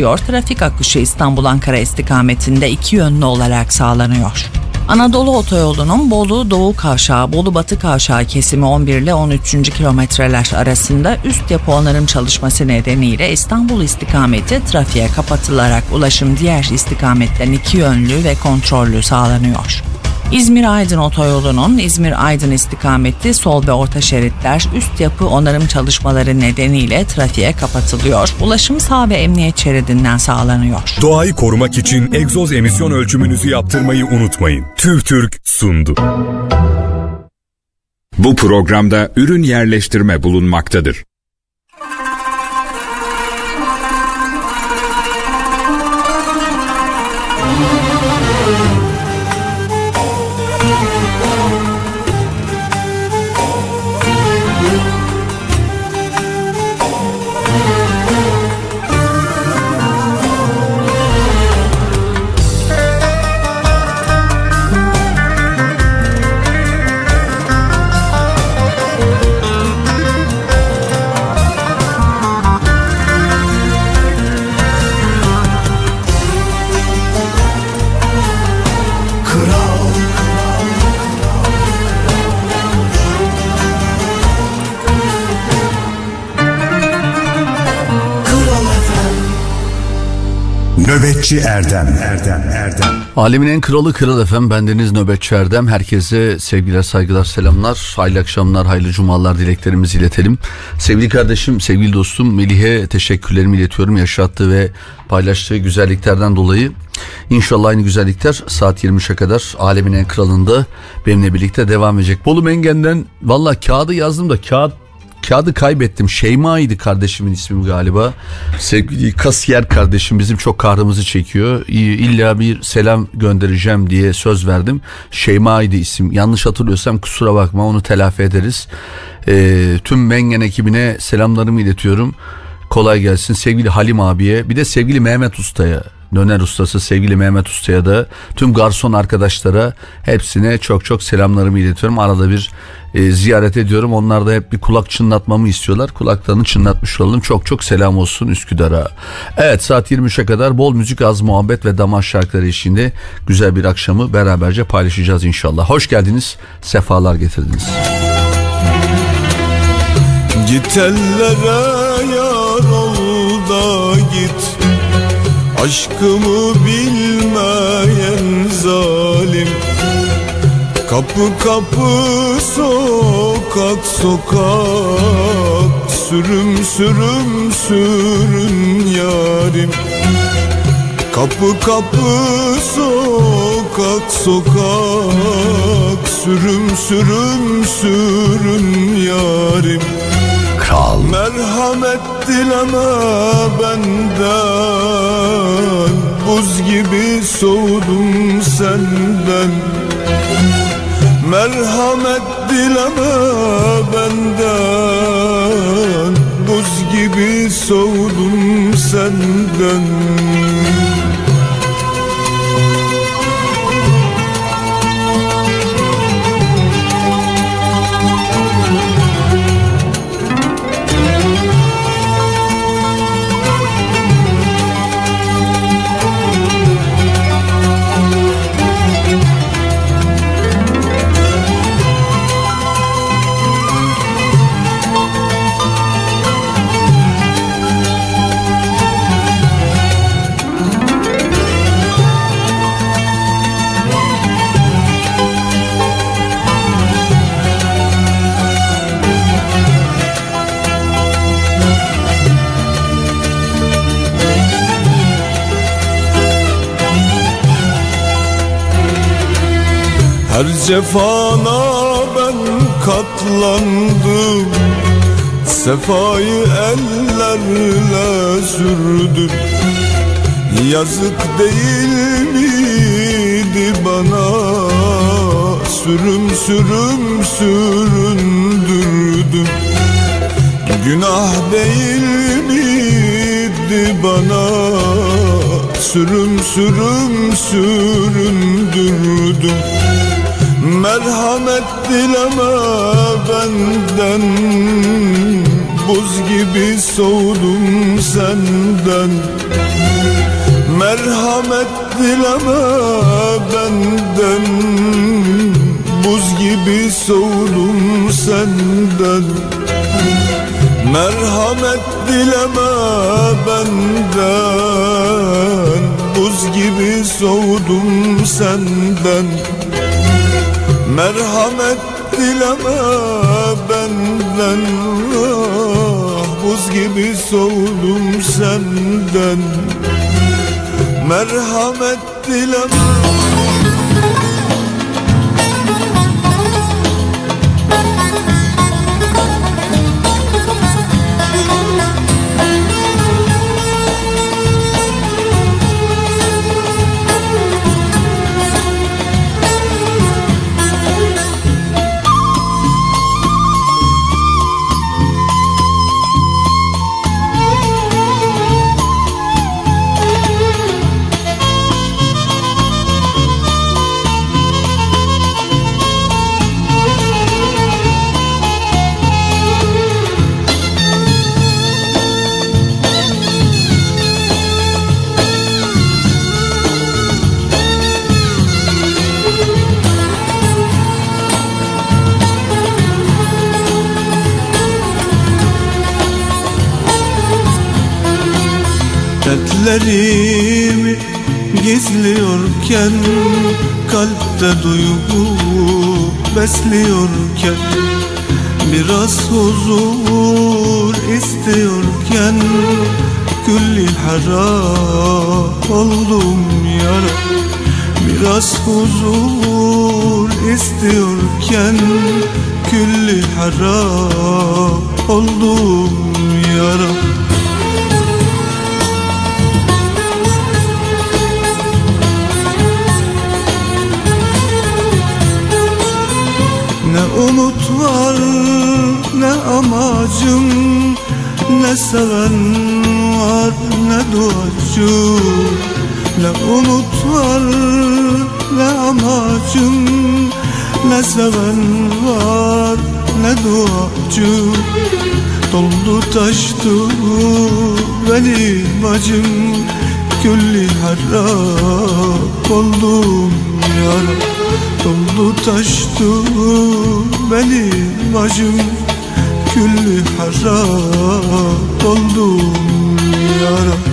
Trafik akışı İstanbul-Ankara istikametinde iki yönlü olarak sağlanıyor. Anadolu Otoyolu'nun Bolu Doğu Kavşağı, Bolu Batı Kavşağı kesimi 11 ile 13. kilometreler arasında üst yapı onarım çalışması nedeniyle İstanbul istikameti trafiğe kapatılarak ulaşım diğer istikametten iki yönlü ve kontrollü sağlanıyor. İzmir-Aydın otoyolunun İzmir-Aydın istikameti sol ve orta şeritler üst yapı onarım çalışmaları nedeniyle trafiğe kapatılıyor. Ulaşım sağ ve emniyet şeridinden sağlanıyor. Doğayı korumak için egzoz emisyon ölçümünüzü yaptırmayı unutmayın. TÜVTÜRK sundu. Bu programda ürün yerleştirme bulunmaktadır. Nöbetçi Erdem. Erdem Erdem. Alemin en kralı kral efem bendeniz Nöbetçi Erdem. Herkese sevgiler saygılar selamlar. Hayırlı akşamlar hayırlı cumalar dileklerimizi iletelim. Sevgili kardeşim sevgili dostum Melih'e teşekkürlerimi iletiyorum yaşattığı ve paylaştığı güzelliklerden dolayı. İnşallah aynı güzellikler saat 23'e kadar alemin en kralında benimle birlikte devam edecek. Bolu Mengen'den valla kağıdı yazdım da kağıt kağıdı kaybettim. Şeyma'ydı kardeşimin ismi galiba. Sevgili kasiyer kardeşim bizim çok kahrımızı çekiyor. İlla bir selam göndereceğim diye söz verdim. Şeyma'ydı isim. Yanlış hatırlıyorsam kusura bakma onu telafi ederiz. Ee, tüm Mengen ekibine selamlarımı iletiyorum. Kolay gelsin sevgili Halim abiye bir de sevgili Mehmet Usta'ya döner ustası sevgili Mehmet Usta'ya da tüm garson arkadaşlara hepsine çok çok selamlarımı iletiyorum. Arada bir e, ziyaret ediyorum. Onlar da hep bir kulak çınlatmamı istiyorlar. Kulaklarını çınlatmış olalım. Çok çok selam olsun Üsküdar'a. Evet saat 23'e kadar bol müzik, az muhabbet ve damar şarkıları eşliğinde güzel bir akşamı beraberce paylaşacağız inşallah. Hoş geldiniz. Sefalar getirdiniz. Git Aşkımı bilmeyen zalim. Kapı kapı sokak sokak. Sürüm sürüm sürün yarim. Kapı kapı sokak sokak. Sürüm sürüm sürün yarim Kral Merhamet dileme benden Buz gibi soğudum senden. Merhamet dileme benden Buz gibi soğudum senden cefana ben katlandım. Sefayı ellerle sürdüm. Yazık değil miydi bana? Sürüm sürüm süründürdüm. Günah değil miydi bana? Sürüm sürüm süründürdüm Merhamet dileme benden buz gibi soğudum senden. Merhamet dileme benden Buz gibi soğudum senden. Merhamet dileme benden Buz gibi soğudum senden Merhamet dileme benden ah, Buz gibi soğudum senden. Merhamet dileme Dertlerimi gizliyorken Kalpte duygu besliyorken Biraz huzur istiyorken Külli harap oldum yara Biraz huzur istiyorken Külli harap oldum yara Ne seven var ne duacı Ne umut var ne amacım Ne seven var ne duacı Doldu taştı benim acım. Külli harap oldum yara. Doldu taştı benim acım Küllü harap oldum Kimin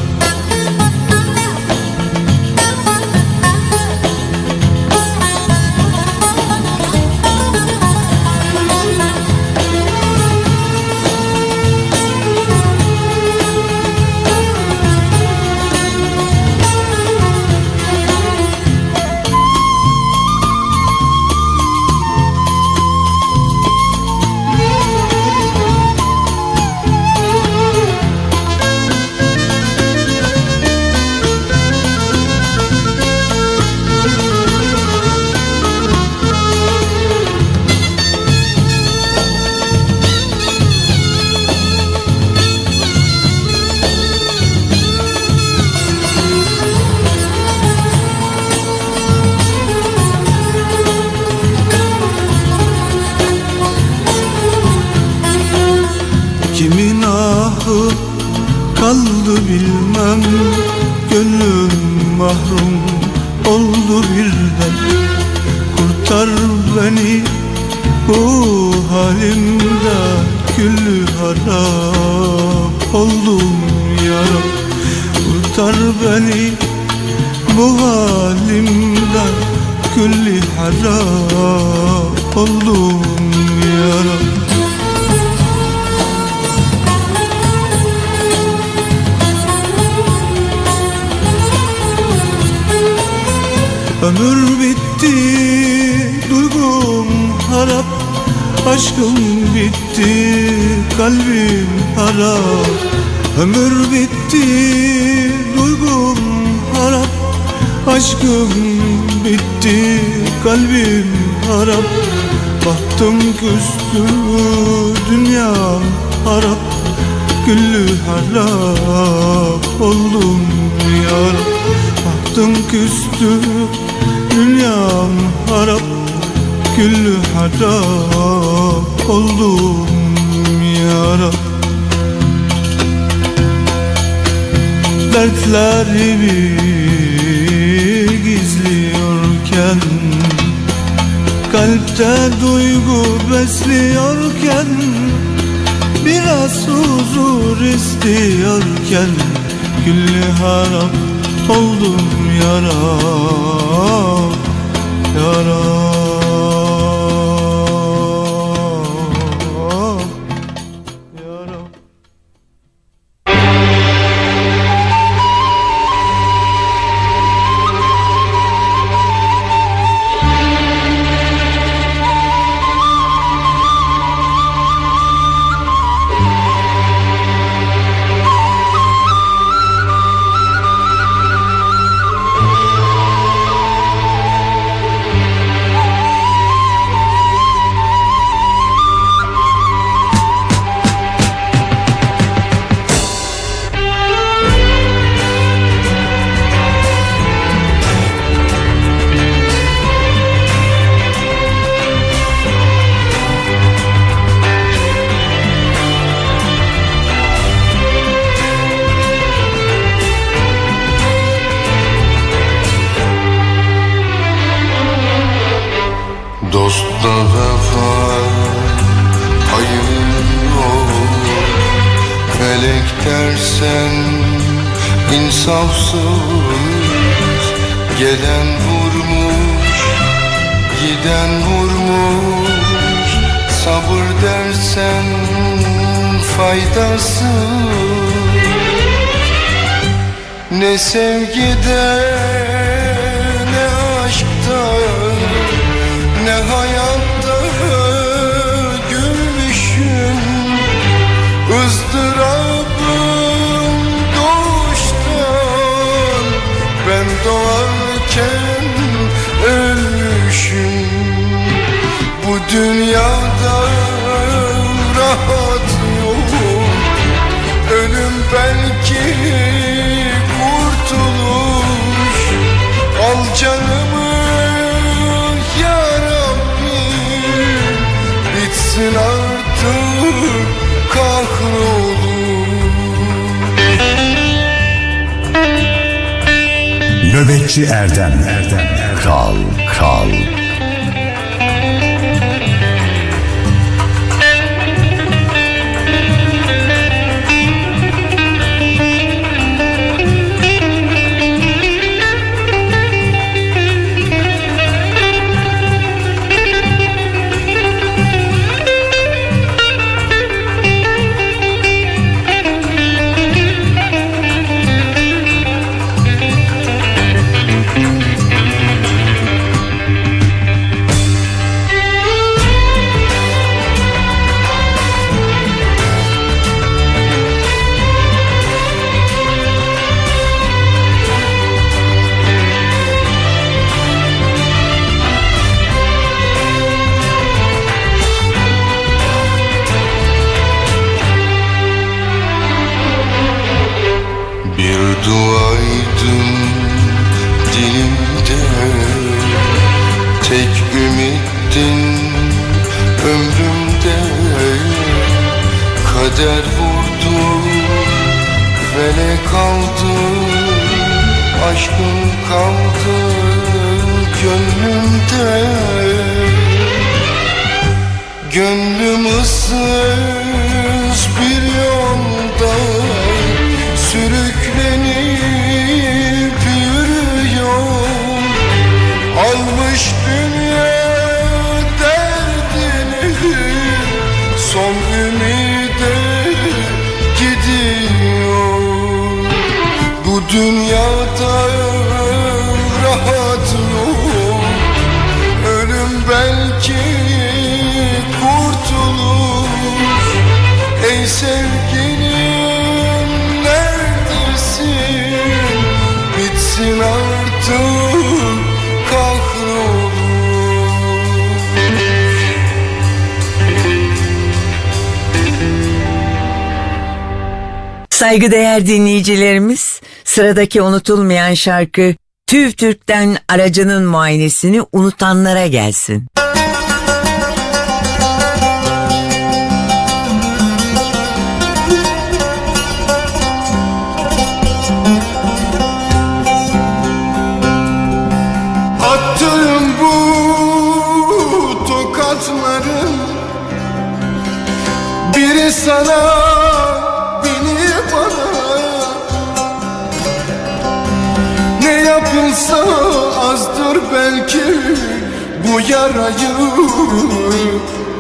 safsız Gelen vurmuş Giden vurmuş. Sabır dersen faydasız. Ne sevgiden Dünyada rahat yok. Ölüm belki kurtuluş Al canımı ya Bitsin artık kahrolur. Nöbetçi Erdem Erdem. Kral Kral. Aşkın kaldı gönlümde. Gönlüm ıssız bir yolda Sürüklenip yürüyor. Almış dünya derdini Son ümide gidiyor. Bu dünya Saygıdeğer dinleyicilerimiz, sıradaki unutulmayan şarkı TÜV TÜRK'ten aracının muayenesini unutanlara gelsin. Attığım bu tokatları biri sana yapılsa azdır belki bu yarayı.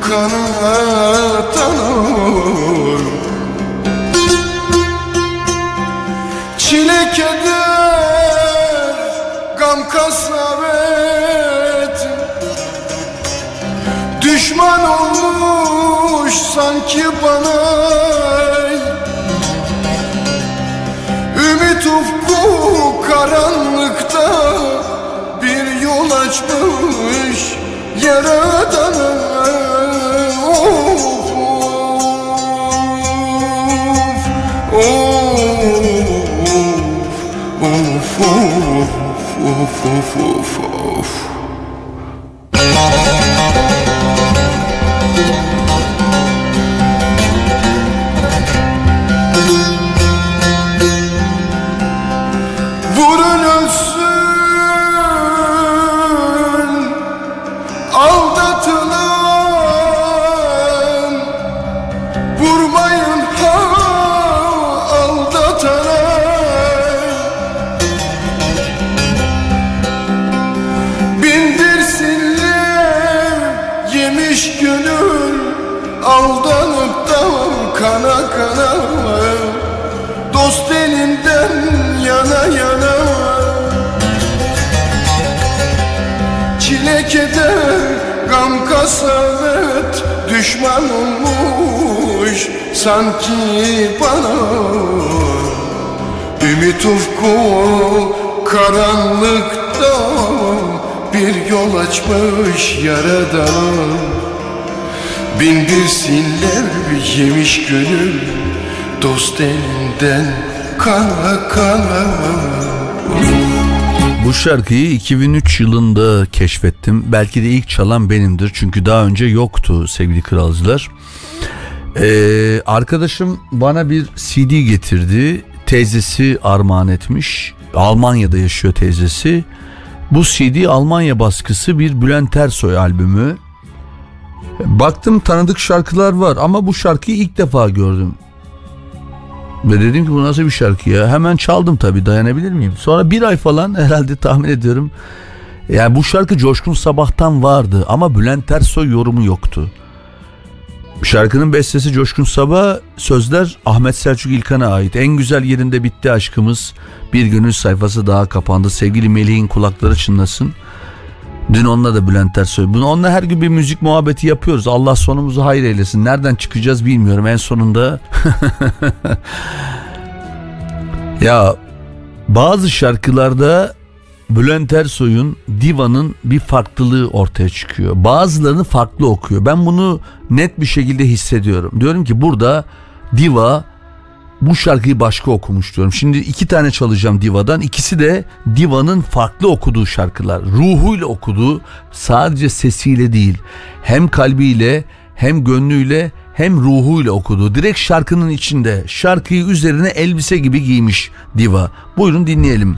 Kanatan Çile keder gam kasvet. Düşman olmuş sanki bana Ümit ufku karanlıkta bir yol açmış yaradana Of of of of of of of sanki bana Ümit ufku karanlıkta Bir yol açmış yaradan Bin bir siller yemiş gönül Dost elinden kana kana Bu şarkıyı 2003 yılında keşfettim. Belki de ilk çalan benimdir. Çünkü daha önce yoktu sevgili kralcılar. Ee, arkadaşım bana bir CD getirdi. Teyzesi armağan etmiş. Almanya'da yaşıyor teyzesi. Bu CD Almanya baskısı bir Bülent Ersoy albümü. Baktım tanıdık şarkılar var ama bu şarkıyı ilk defa gördüm. Ve dedim ki bu nasıl bir şarkı ya? Hemen çaldım tabii dayanabilir miyim? Sonra bir ay falan herhalde tahmin ediyorum. Yani bu şarkı Coşkun Sabah'tan vardı ama Bülent Ersoy yorumu yoktu. Şarkının bestesi Coşkun Sabah, sözler Ahmet Selçuk İlkan'a ait. En güzel yerinde bitti aşkımız. Bir gönül sayfası daha kapandı. Sevgili Melih'in kulakları çınlasın. Dün onunla da Bülent Ersoy. Bunu onunla her gün bir müzik muhabbeti yapıyoruz. Allah sonumuzu hayır eylesin. Nereden çıkacağız bilmiyorum. En sonunda ya bazı şarkılarda Bülent Ersoy'un Diva'nın bir farklılığı ortaya çıkıyor. Bazılarını farklı okuyor. Ben bunu net bir şekilde hissediyorum. Diyorum ki burada Diva bu şarkıyı başka okumuş diyorum. Şimdi iki tane çalacağım Diva'dan. İkisi de Diva'nın farklı okuduğu şarkılar. Ruhuyla okuduğu sadece sesiyle değil. Hem kalbiyle hem gönlüyle hem ruhuyla okuduğu. Direkt şarkının içinde. Şarkıyı üzerine elbise gibi giymiş Diva. Buyurun dinleyelim.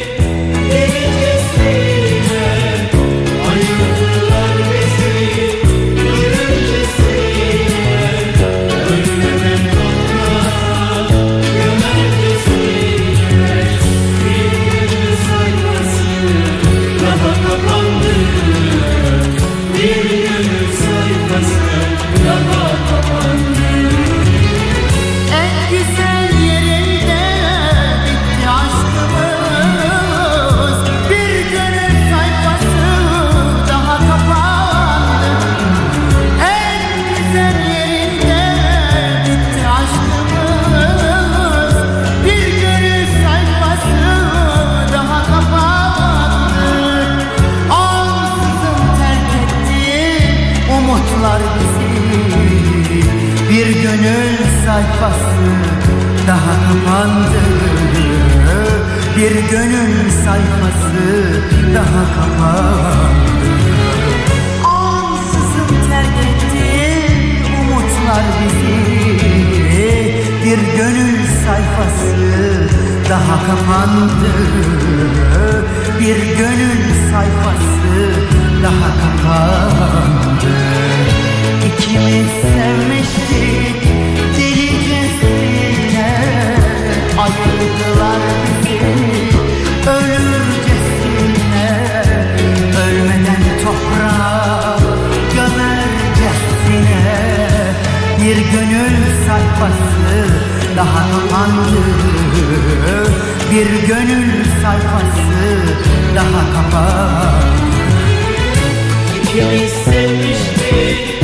Sayfası daha kapandı. Bir gönül sayfası daha kapandı. Ansızın terk etti umutlar bizi. Bir gönül sayfası daha kapandı Bir gönül sayfası daha kapandı. İkimiz sevmiştik Bir gönül sayfası daha kapandı. Bir gönül sayfası daha kapandı. İkimiz sevmiştik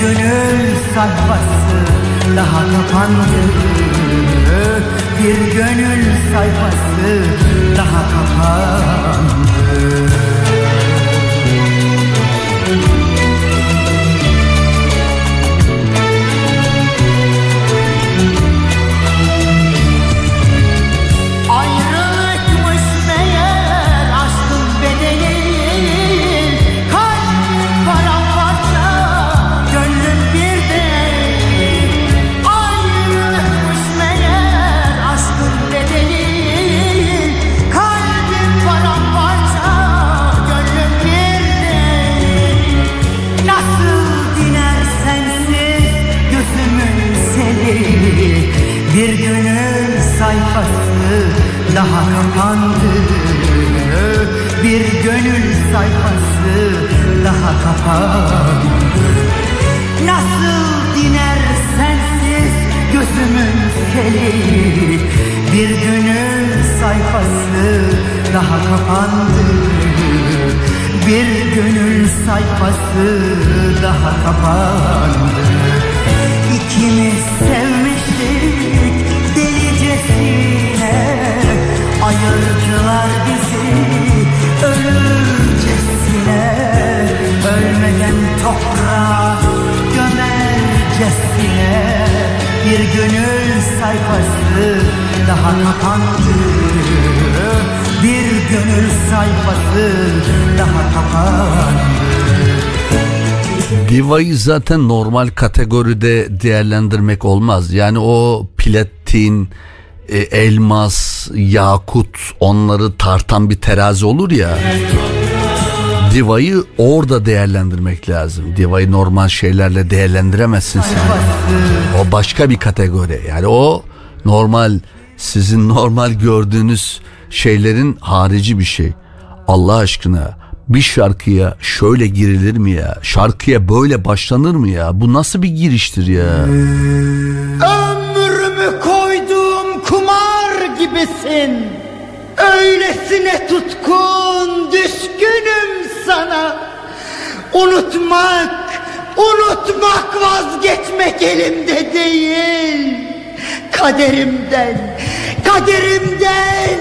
gönül sayfası daha kapandı. Bir gönül sayfası daha kapandı Bir gönül sayfası daha kapandı. Bir gönül sayfası daha kapandı. Nasıl diner sensiz gözümün seli? Bir gönül sayfası daha kapandı. Bir gönül sayfası daha kapandı İkimiz sevmiştik delicesine. Ayırdılar bizi ölürcesine Ölmeden toprağa gömercesine. Bir gönül sayfası daha kapandı. Bir gönül sayfası daha kapandı Diva'yı zaten normal kategoride değerlendirmek olmaz. Yani o platin, e, elmas, yakut onları tartan bir terazi olur ya. Diva'yı orada değerlendirmek lazım. Diva'yı normal şeylerle değerlendiremezsin sen. O başka bir kategori. Yani o normal sizin normal gördüğünüz şeylerin harici bir şey. Allah aşkına bir şarkıya şöyle girilir mi ya? Şarkıya böyle başlanır mı ya? Bu nasıl bir giriştir ya? Ömrümü koyduğum kumar gibisin Öylesine tutkun düşkünüm sana Unutmak, unutmak vazgeçmek elimde değil Kaderimden, kaderimden,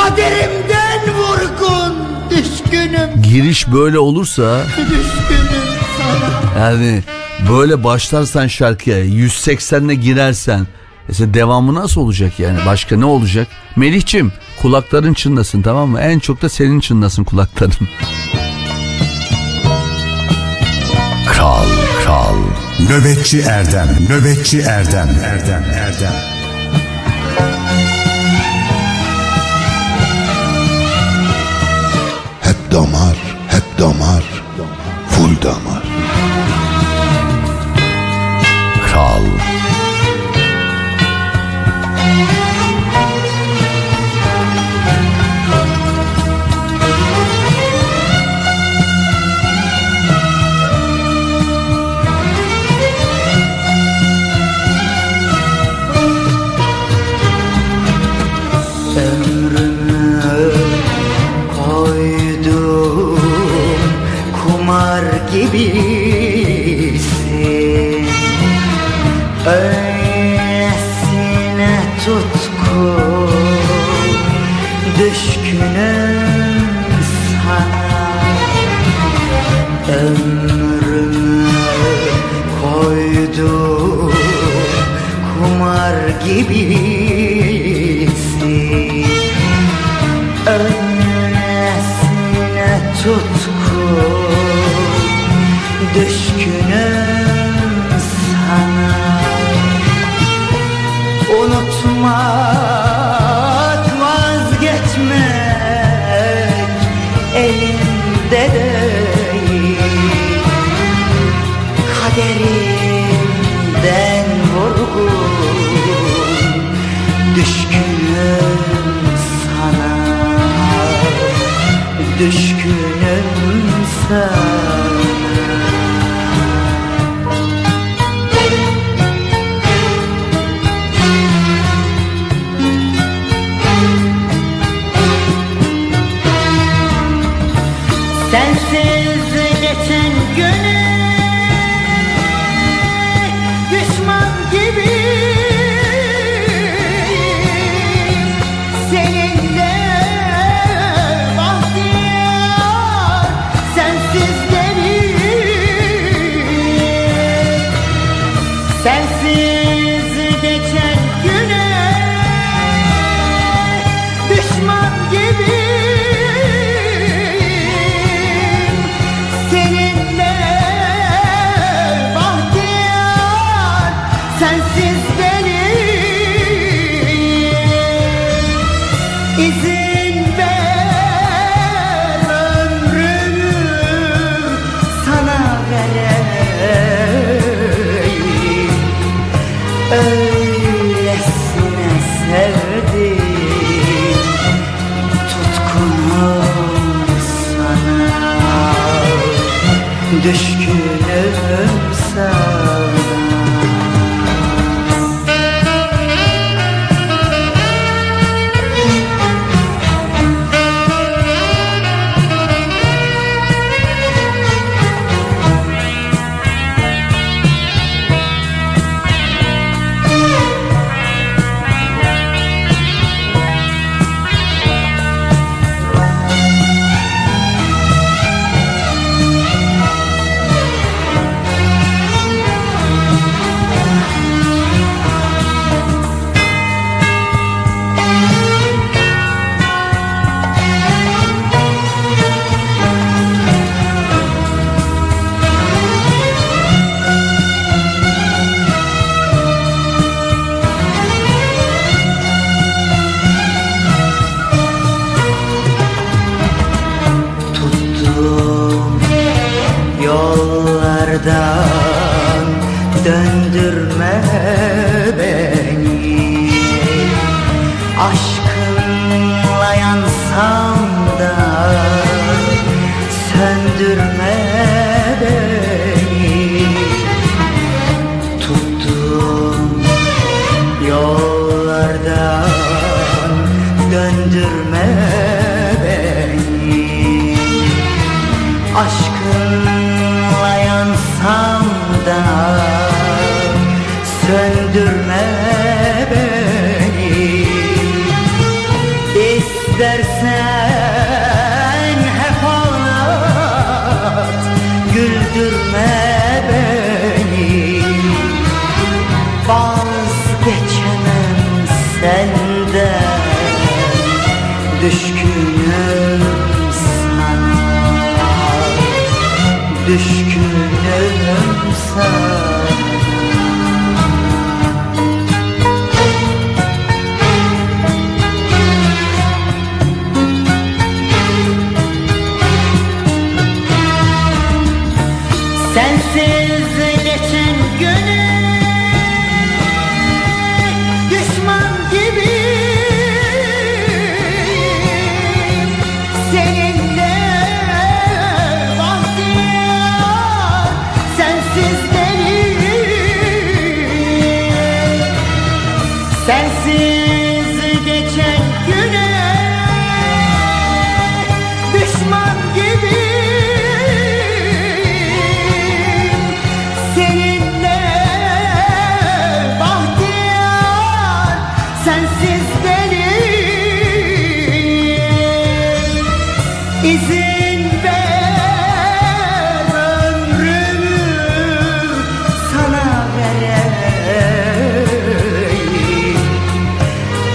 kaderimden vurgun düşkünüm Giriş böyle olursa Düşkünüm sana yani böyle başlarsan şarkıya 180'le girersen mesela devamı nasıl olacak yani? Başka ne olacak? Melihçim kulakların çınlasın tamam mı? En çok da senin çınlasın kulakların. Kral, kral. Nöbetçi Erdem, nöbetçi Erdem, Erdem, Erdem. Damar, hep damar, full damar. Kral. the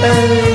Öylesine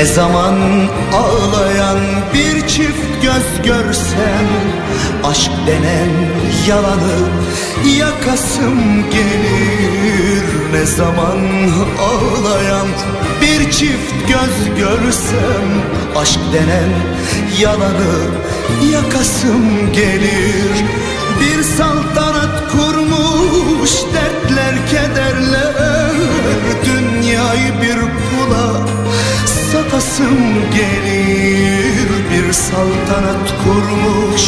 Ne zaman ağlayan bir çift göz görsem Aşk denen yalanı yakasım gelir. Ne zaman ağlayan bir çift göz görsem Aşk denen yalanı yakasım gelir. Bir saltanat kurmuş dertler kederler Dünyayı bir pula satasım gelir Bir saltanat kurmuş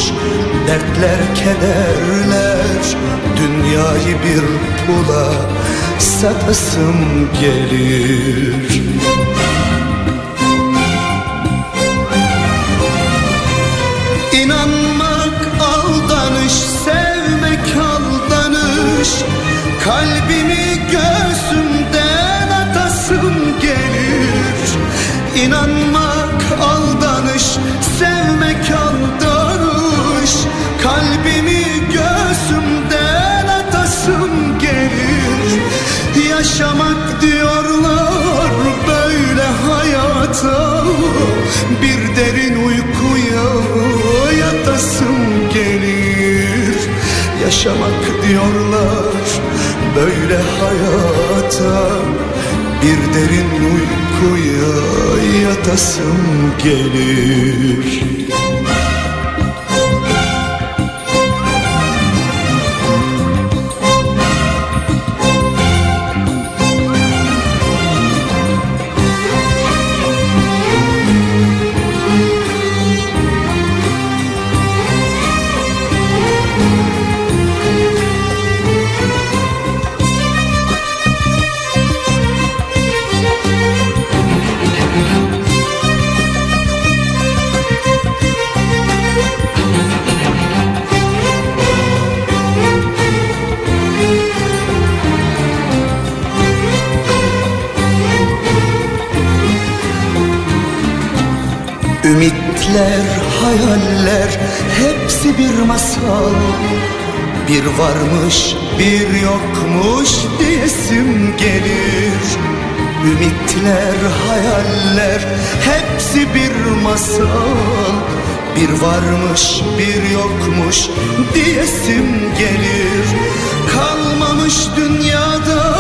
dertler kederler. Dünyayı bir pula satasım gelir İnanmak aldanış, sevmek aldanış. Kalbimi Yaşamak diyorlar. Böyle hayata Bir derin uykuya yatasım gelir Ümitler, hayaller hepsi bir masal. Bir varmış bir yokmuş diyesim gelir. Ümitler, hayaller hepsi bir masal. Bir varmış bir yokmuş diyesim gelir. Kalmamış dünyada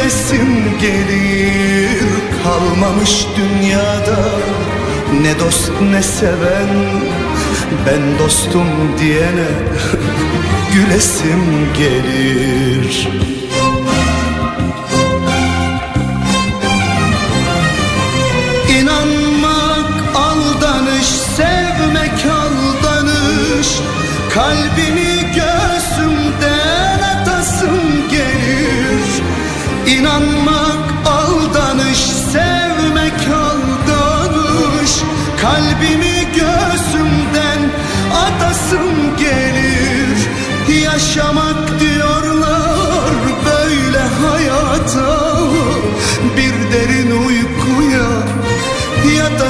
gülesim gelir Kalmamış dünyada. Ne dost ne seven Ben dostum diyene gülesim gelir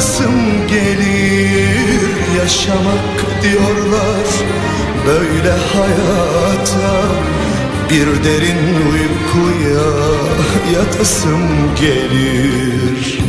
yatasım gelir Yaşamak diyorlar. Böyle hayata Bir derin uykuya yatasım gelir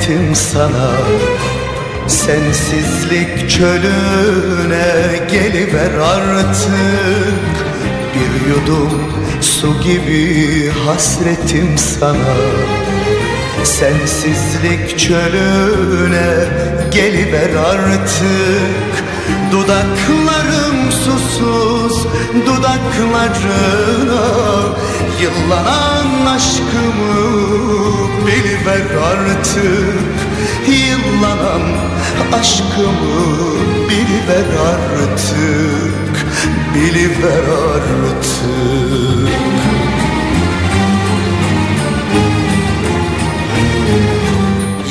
hasretim sana. Sensizlik çölüne geliver artık. Yudum su gibi hasretim sana. Sensizlik çölüne geliver artık. Dudaklarım susuz dudaklarına Yıllanan aşkımı biliver artık. Yıllanan aşkımı biliver artık. Biliver artık.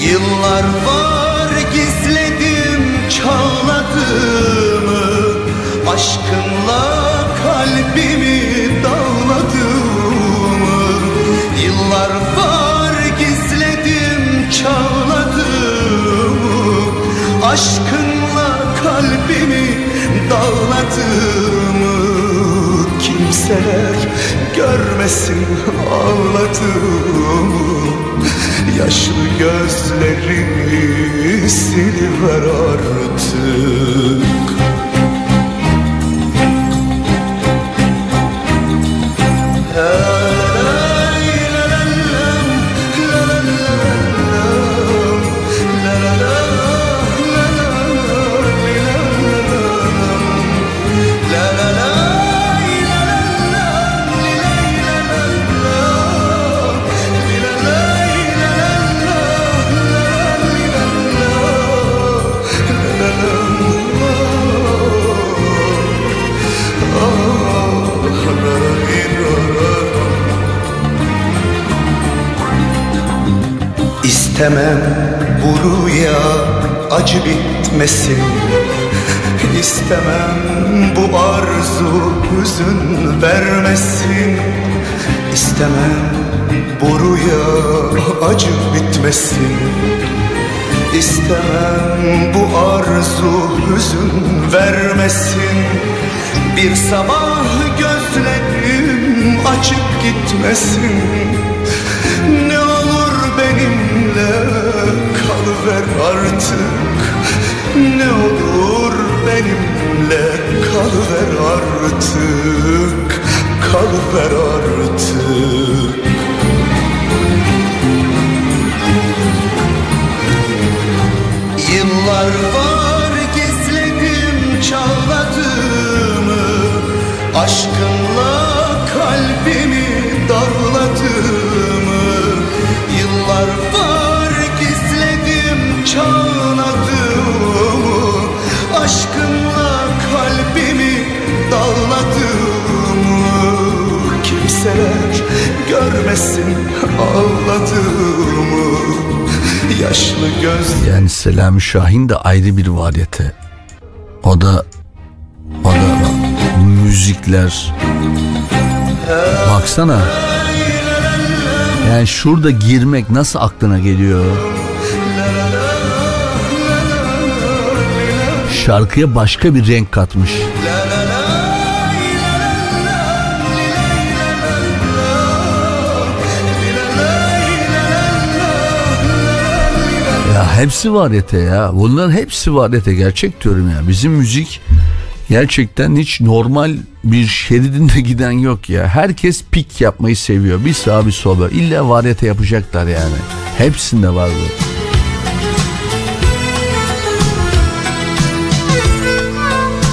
Yıllar var gizledim çağladığımı Aşkınla kalbimi dağladığımı Yıllar var gizledim çağladığımı Aşkınla kalbimi dağladığımı Kimseler görmesin ağladığımı Yaşlı gözlerimi siliver artık acı bitmesin. İstemem bu arzu hüzün vermesin. İstemem bu rüya acı bitmesin. İstemem bu arzu hüzün vermesin. Bir sabah gözlerim açık gitmesin. Ne kalıver artık. Ne olur benimle kalıver artık. Kalıver artık. Yıllar var gizledim çağladığımı. Aşkınla kalbimi dağladığımı Yıllar var çağladığımı Aşkınla kalbimi dağladığımı Kimseler görmesin ağladığımı Yaşlı göz Yani Selami Şahin de ayrı bir variyete. O da o da müzikler. Baksana. Yani şurada girmek nasıl aklına geliyor? Şarkıya başka bir renk katmış. Ya hepsi variyete ya. Bunların hepsi variyete. Gerçek diyorum ya. Bizim müzik gerçekten hiç normal bir şeridinde giden yok ya. Herkes pik yapmayı seviyor. Bir sağa bir sola. İlla variyete yapacaklar yani. Hepsinde var bu.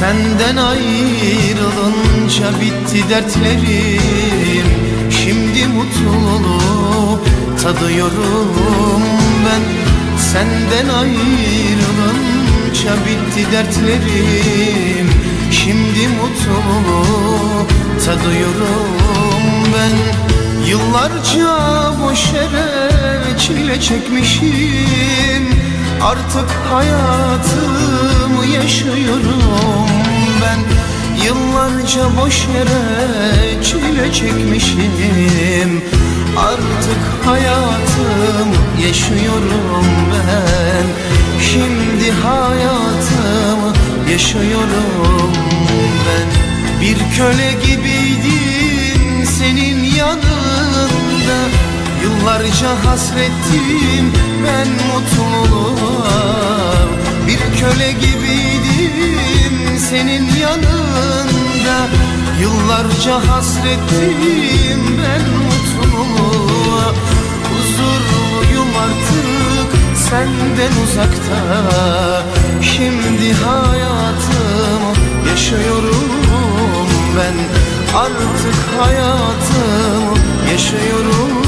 Senden ayrılınca bitti dertlerim. Şimdi mutluluğu tadıyorum ben. Senden ayrılınca bitti dertlerim. Şimdi mutluluğu tadıyorum ben. Yıllarca boş yere çile çekmişim Artık hayatımı yaşıyorum ben. Yıllarca boş yere çile çekmişim. Artık hayatım yaşıyorum ben. Şimdi hayatımı yaşıyorum ben. Bir köle gibiydim senin yanında Yıllarca hasrettim ben mutluluğa. Bir köle gibiydim senin yanında. Yıllarca hasrettim ben mutluluğa. Huzurluyum artık senden uzakta. Şimdi hayatımı yaşıyorum ben. Artık hayatımı yaşıyorum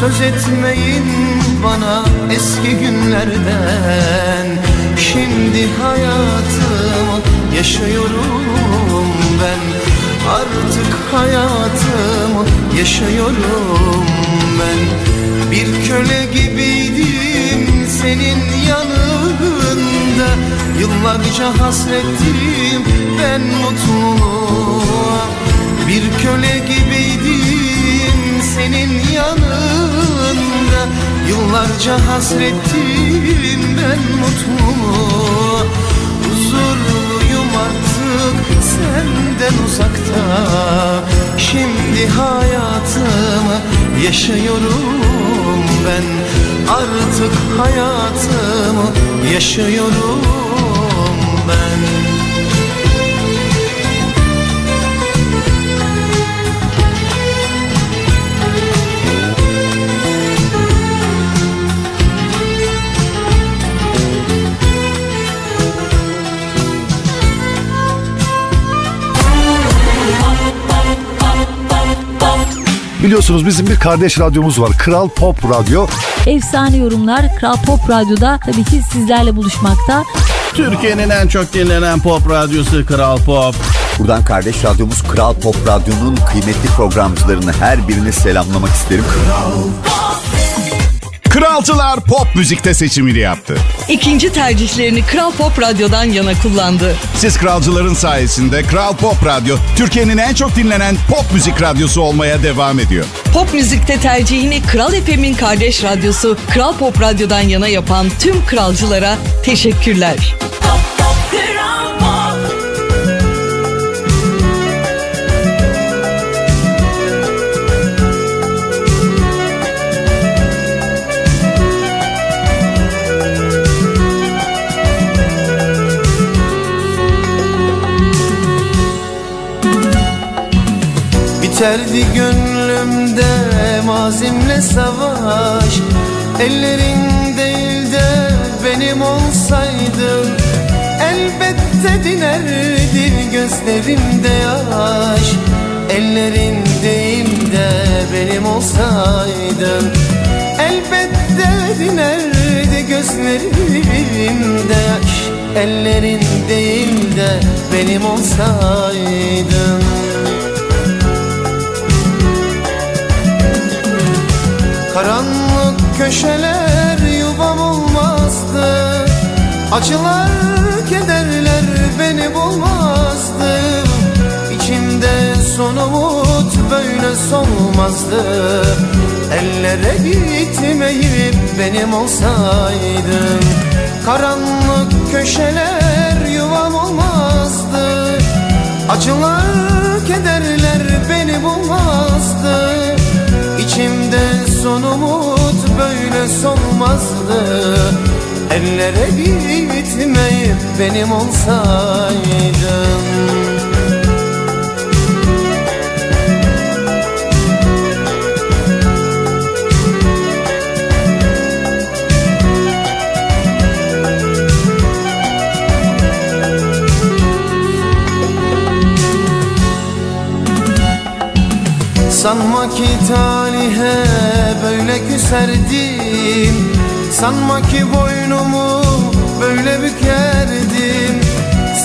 Söz etmeyin bana eski günlerden. Şimdi hayatımı yaşıyorum ben. Artık hayatımı yaşıyorum ben. Bir köle gibiydim senin yanında. Yıllarca hasrettim ben mutluluğa. Bir köle gibiydim senin yanında. Yıllarca hasrettim ben mutluluğa Huzurluyum artık senden uzakta. Şimdi hayatımı yaşıyorum ben. Artık hayatımı yaşıyorum Biliyorsunuz bizim bir kardeş radyomuz var. Kral Pop Radyo. Efsane yorumlar Kral Pop Radyo'da tabii ki sizlerle buluşmakta. Türkiye'nin en çok dinlenen pop radyosu Kral Pop. Buradan kardeş radyomuz Kral Pop Radyo'nun kıymetli programcılarını her birini selamlamak isterim. Kralcılar pop müzikte seçimini yaptı. İkinci tercihlerini Kral Pop Radyo'dan yana kullandı. Siz kralcıların sayesinde Kral Pop Radyo Türkiye'nin en çok dinlenen pop müzik radyosu olmaya devam ediyor. Pop müzikte tercihini Kral FM'in kardeş radyosu Kral Pop Radyo'dan yana yapan tüm kralcılara teşekkürler. Biterdi gönlümde mazimle savaş. Ellerin değil de benim olsaydın Elbette dinerdin gözlerimde yaş. Ellerin değil de benim olsaydın Elbette dinerdi gözlerimde yaş. Ellerin değil de benim olsaydın Karanlık köşeler yuvam olmazdı. Acılar, kederler beni bulmazdı. İçimde son umut böyle solmazdı. Ellere gitmeyip benim olsaydın Karanlık köşeler yuvam olmazdı. Acılar kederler beni bulmazdı İçimde son umut böyle solmazdı. Ellere gitmeyip benim olsaydın Sanma ki talihe böyle küserdim. Sanma ki boynumu böyle bükerdim.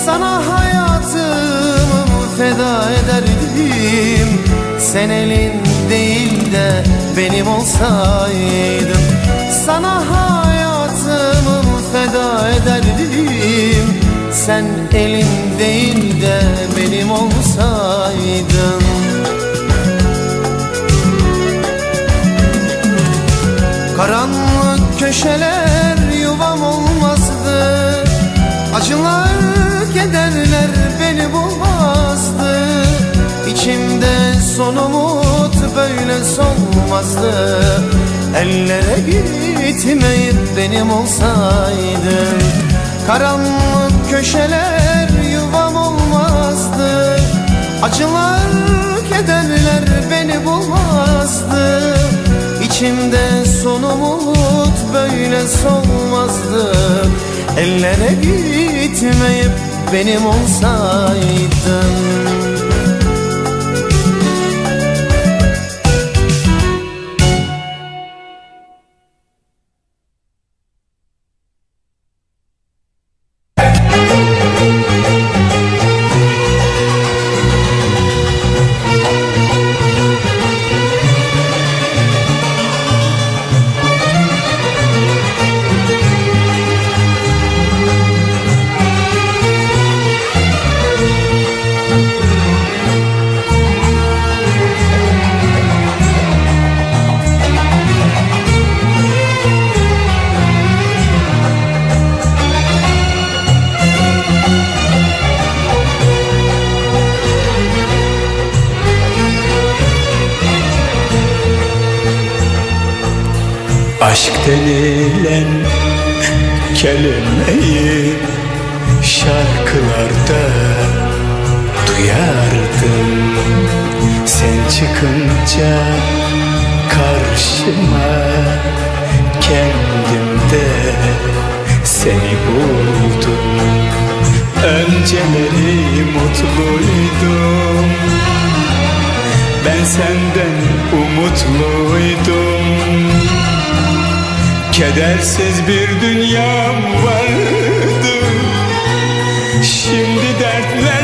Sana hayatımı feda ederdim. Sen elin değil de benim olsaydın Sana hayatımı feda ederdim. Sen elin değil de benim olsaydın Karanlık köşeler yuvam olmazdı. Acılar kederler beni bulmazdı. İçimde son umut böyle solmazdı. Ellere gitmeyip benim olsaydın Karanlık köşeler yuvam olmazdı. Acılar kederler beni bulmazdı İçimde son umut böyle solmazdı. Ellere gitmeyip benim olsaydın Aşk denilen kelimeyi şarkılarda duyardım. Sen çıkınca karşıma kendimde seni buldum. Önceleri mutluydum. Ben senden umutluydum Kedersiz bir dünyam vardı. Şimdi dertlere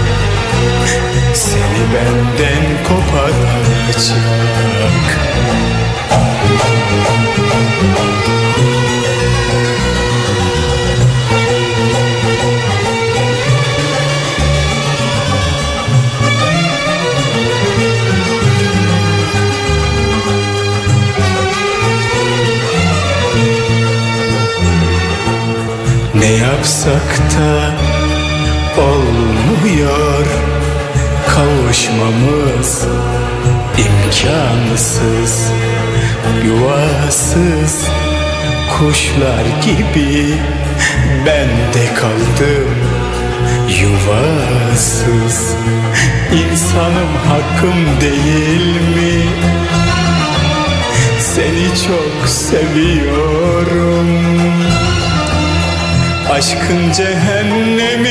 Seni benden koparacak Ne yapsak da olmuyor Kavuşmamız imkansız Yuvasız Kuşlar gibi ben de kaldım Yuvasız insanım hakkım değil mi? Seni çok seviyorum Aşkın cehenneminde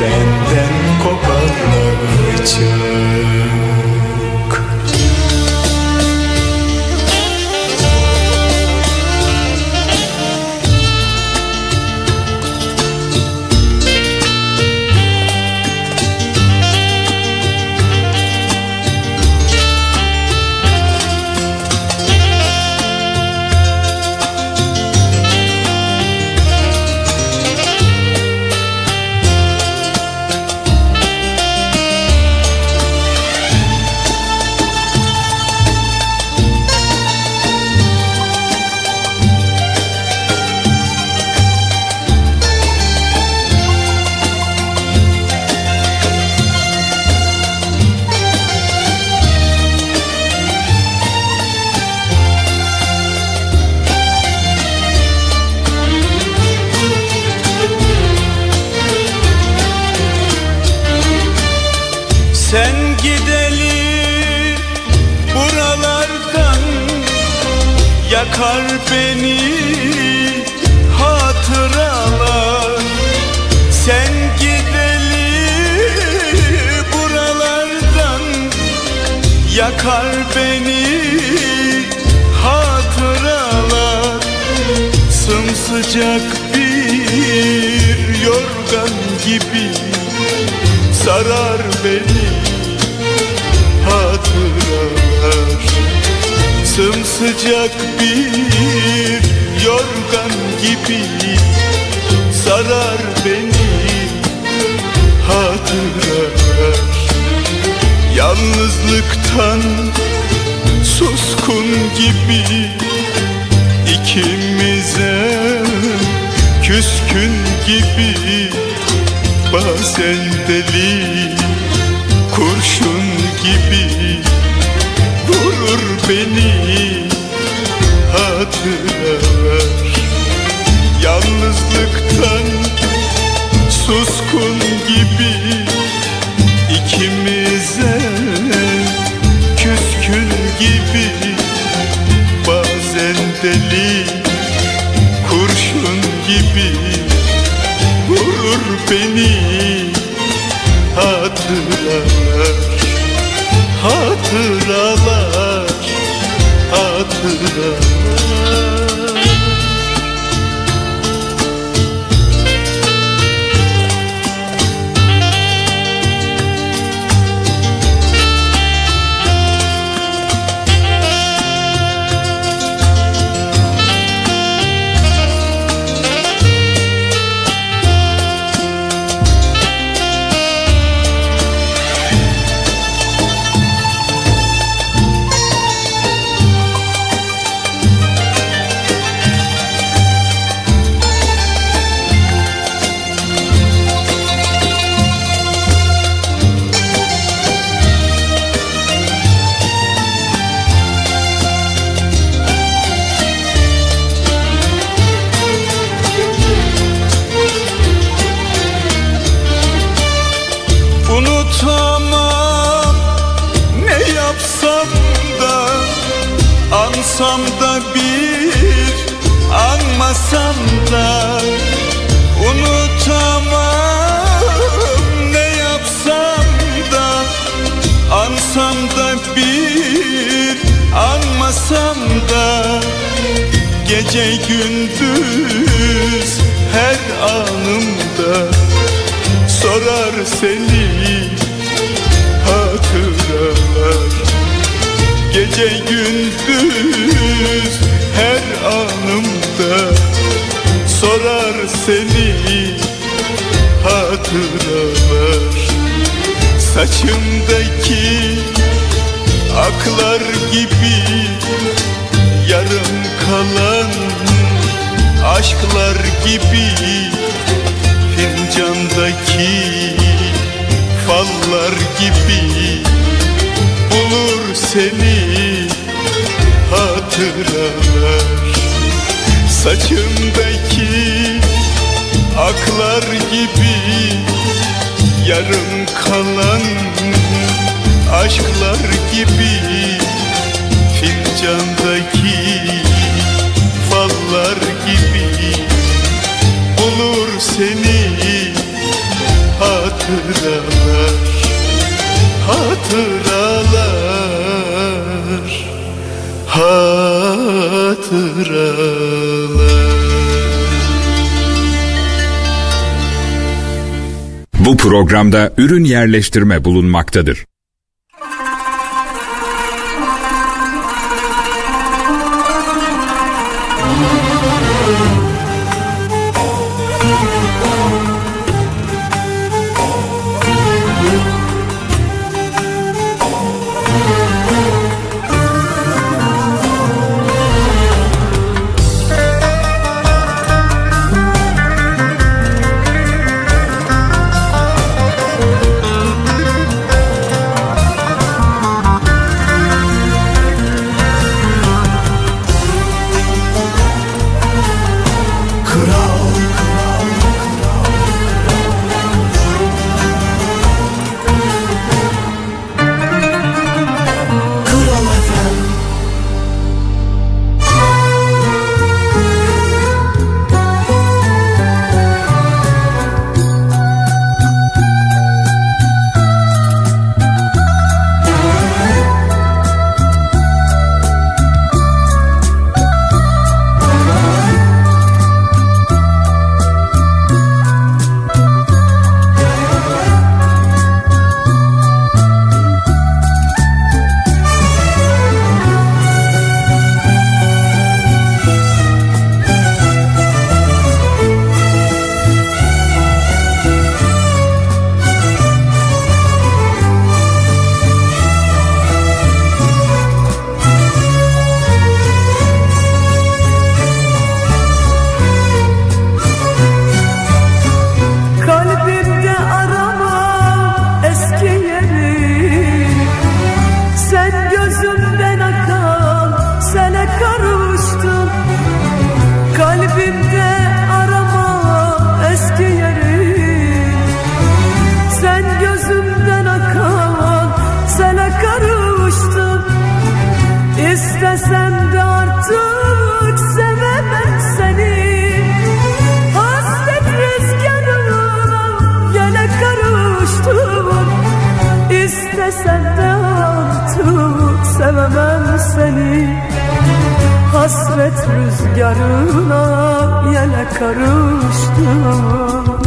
benden koparacak Sen Gece gündüz her anımda Sorar seni hatıralar. Gece gündüz her anımda Sorar seni hatıralar. Saçımdaki aklar gibi Yarım kalan aşklar gibi Fincandaki fallar gibi Bulur seni hatıralar. Saçımdaki aklar gibi Yarım kalan aşklar gibi Fincandaki fallar gibi Bulur seni hatıralar Hatıralar Hatıralar Bu programda ürün yerleştirme bulunmaktadır. Sevemem seni. Hasret rüzgarına yine karıştım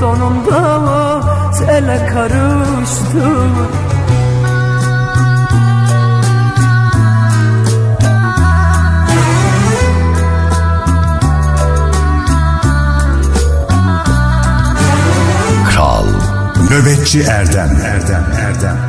sonunda sele karıştım Kral Nöbetçi Erdem Erdem Erdem.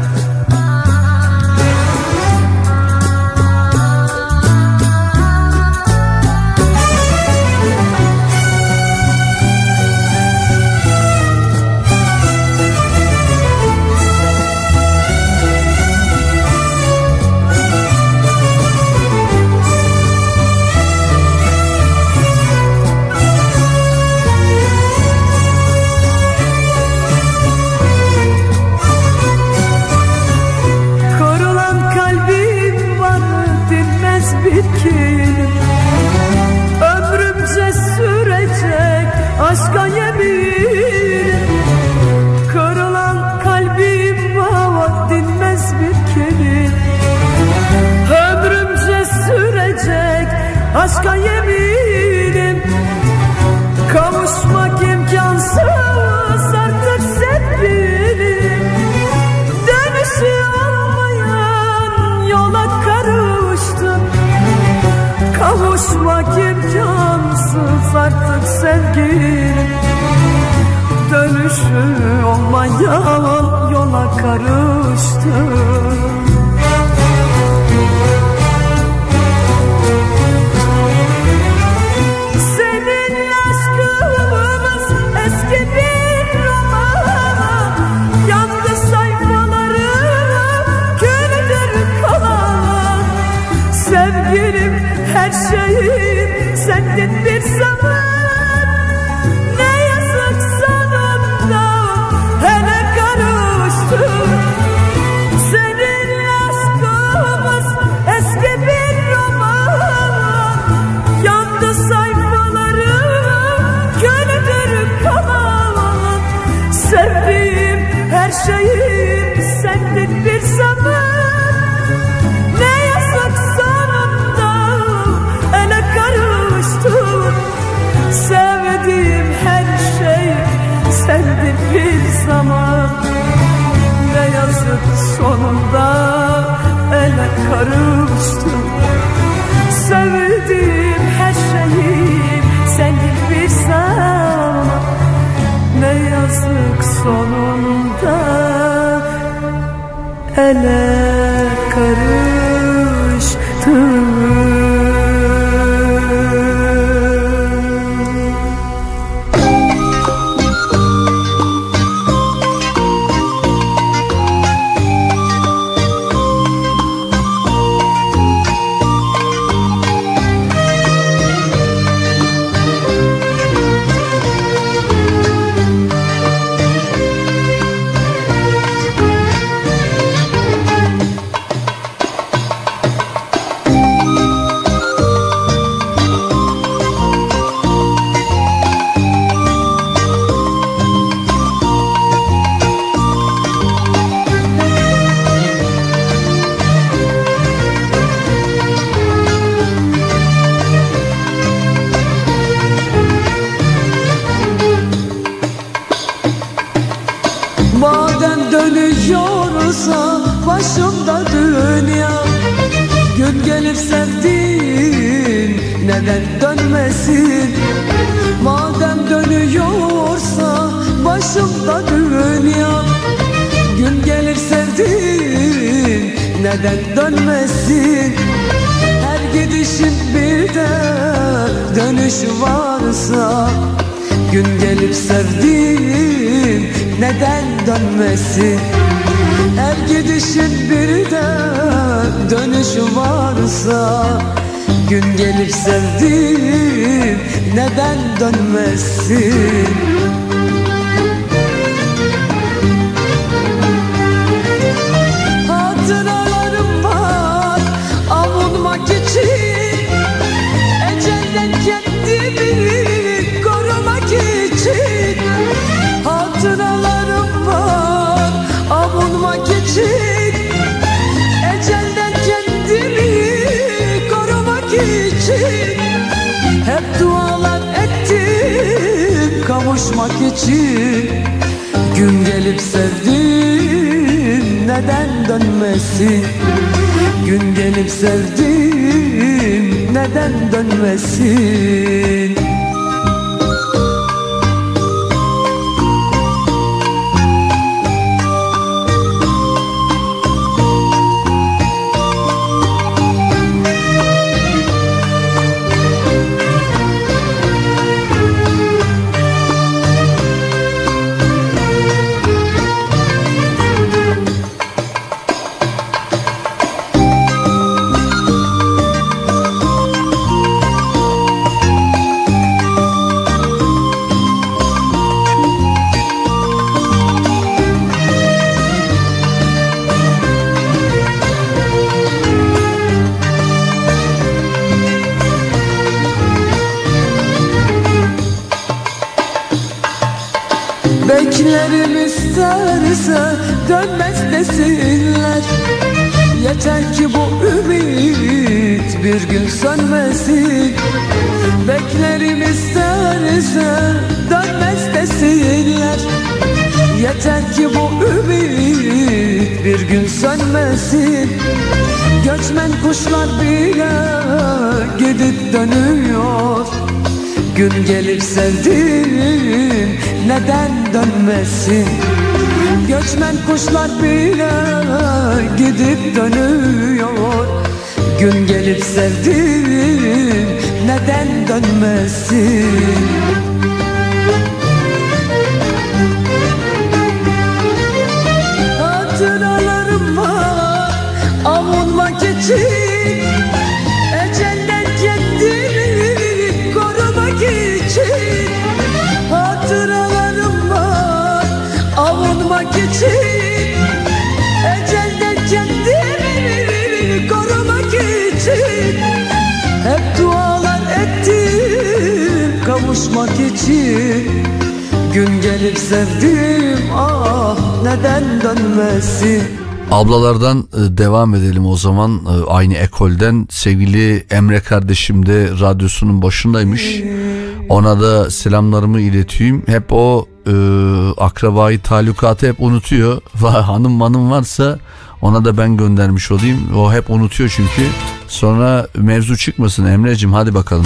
Şiire yazıp sonunda ele karıştım Sevdiğim her şeyim senin bir sana. Ne yazık sonunda ele karıştım Yeter ki bu ümit bir gün sönmesin. Göçmen kuşlar bile gidip dönüyor. Gün gelip sevdim neden dönmesin? Göçmen kuşlar bile gidip dönüyor. Gün gelip sevdim neden dönmesin için Gün gelip sevdim ah neden dönmesin Ablalardan e, devam edelim o zaman E, aynı ekolden sevgili Emre kardeşim de radyosunun başındaymış. Ona da selamlarımı iletiyorum. Hep o e, akrabayı talukatı hep unutuyor. Hanım manım varsa ona da ben göndermiş olayım. O hep unutuyor çünkü. Sonra mevzu çıkmasın Emre'cim hadi bakalım.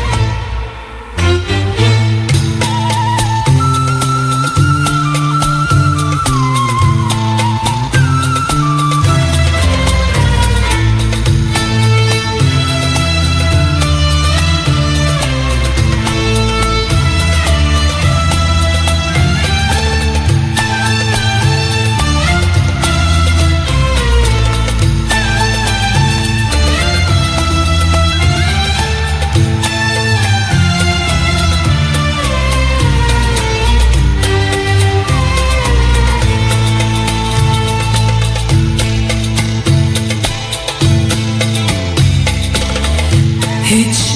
Hiç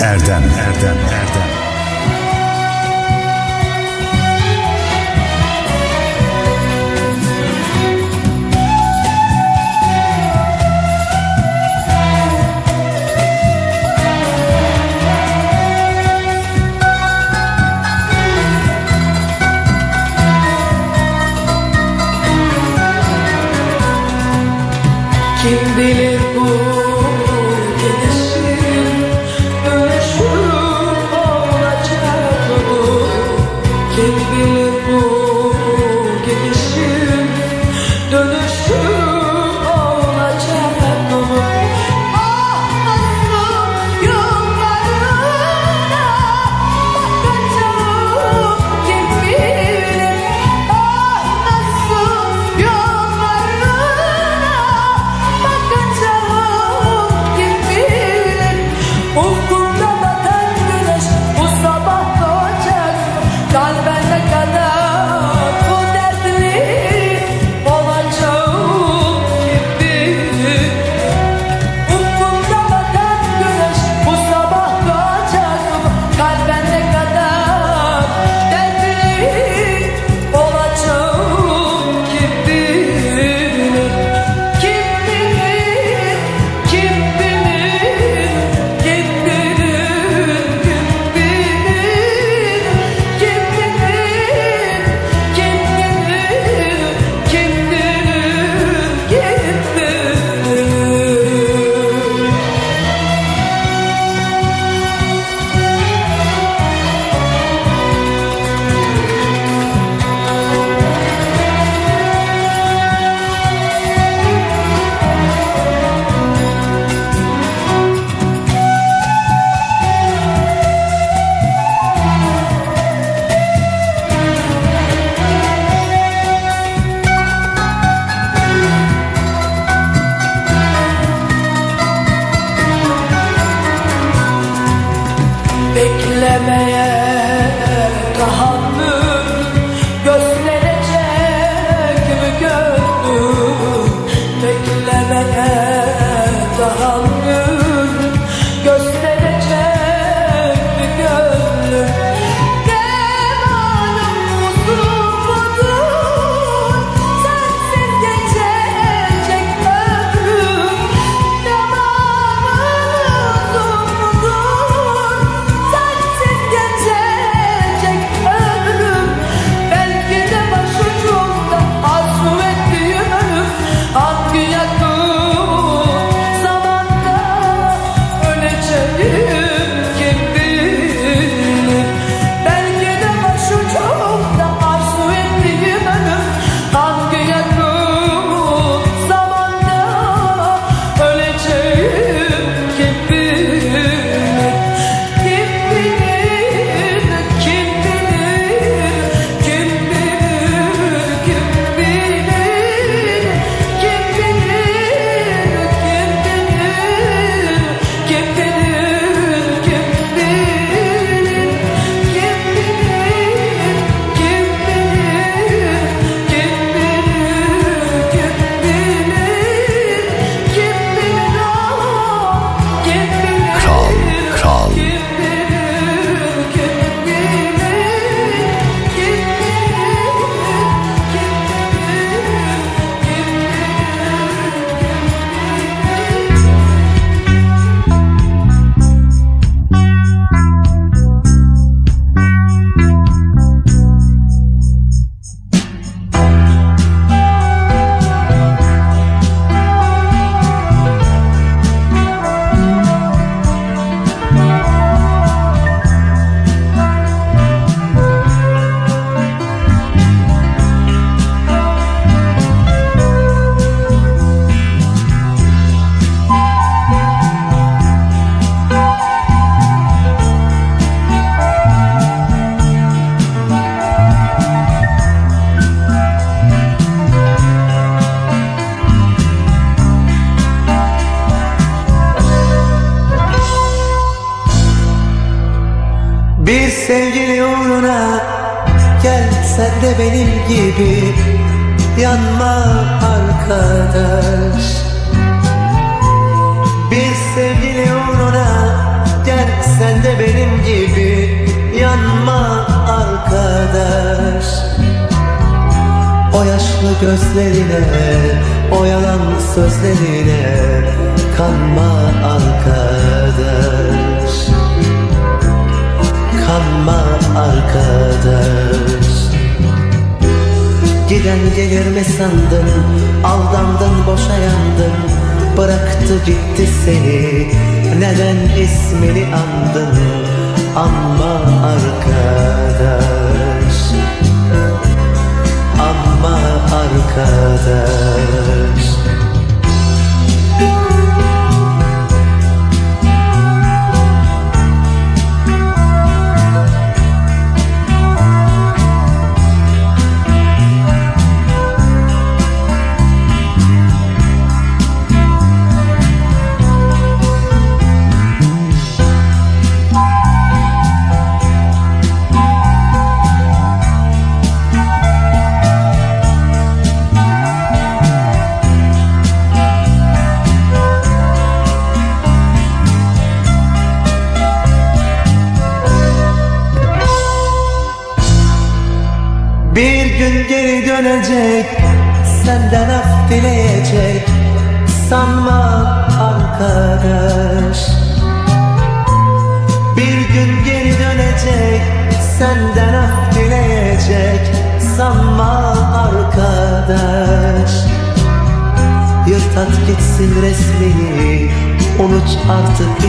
Erdem. Erdem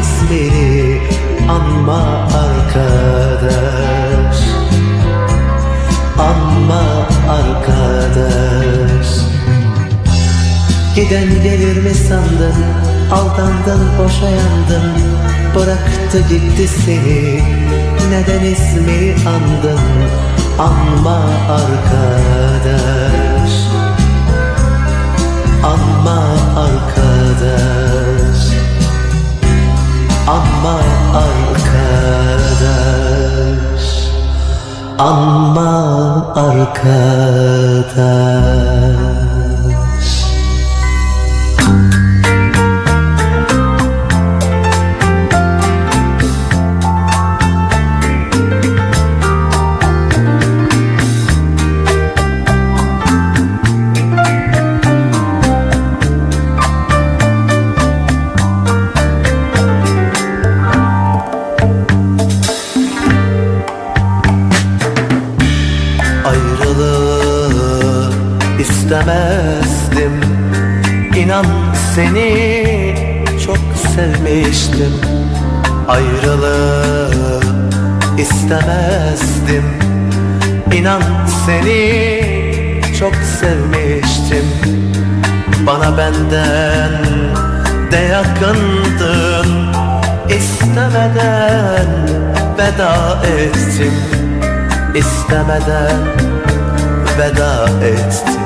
ismini Anma arkadaş. Anma arkadaş. Giden gelir mi sandın? Aldandın boşa yandın Bıraktı gitti seni. Neden ismini andın? Anma arkadaş. Anma arkadaş Anma arkadaş Anma arkadaş sevmiştim Ayrılığı istemezdim. İnan seni çok sevmiştim. Bana benden de yakındın. İstemeden veda ettim. İstemeden veda ettim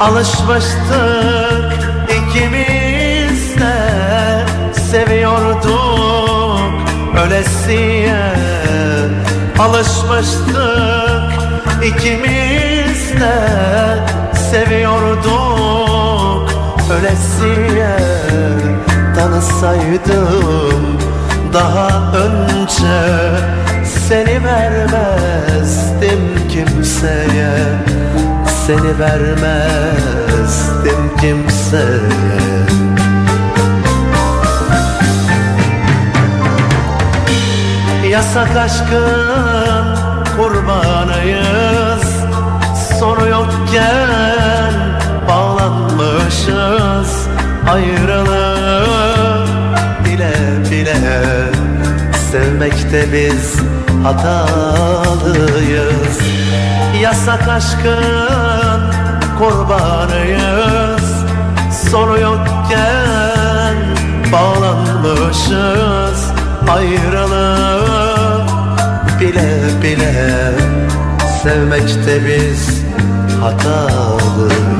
Alışmıştık ikimiz de Seviyorduk ölesiye. Alışmıştık ikimiz de Seviyorduk ölesiye. Tanısaydım daha önce Seni vermezdim kimseye Seni vermezdim kimseye. Yasak aşkın kurbanıyız. Sonu yokken bağlanmışız. Ayrılığı bile bile Sevmekte biz hatalıyız Yasak aşkın kurbanıyız. Sonu yokken bağlanmışız. Ayrılığı bile bile Sevmekte biz hatalıyız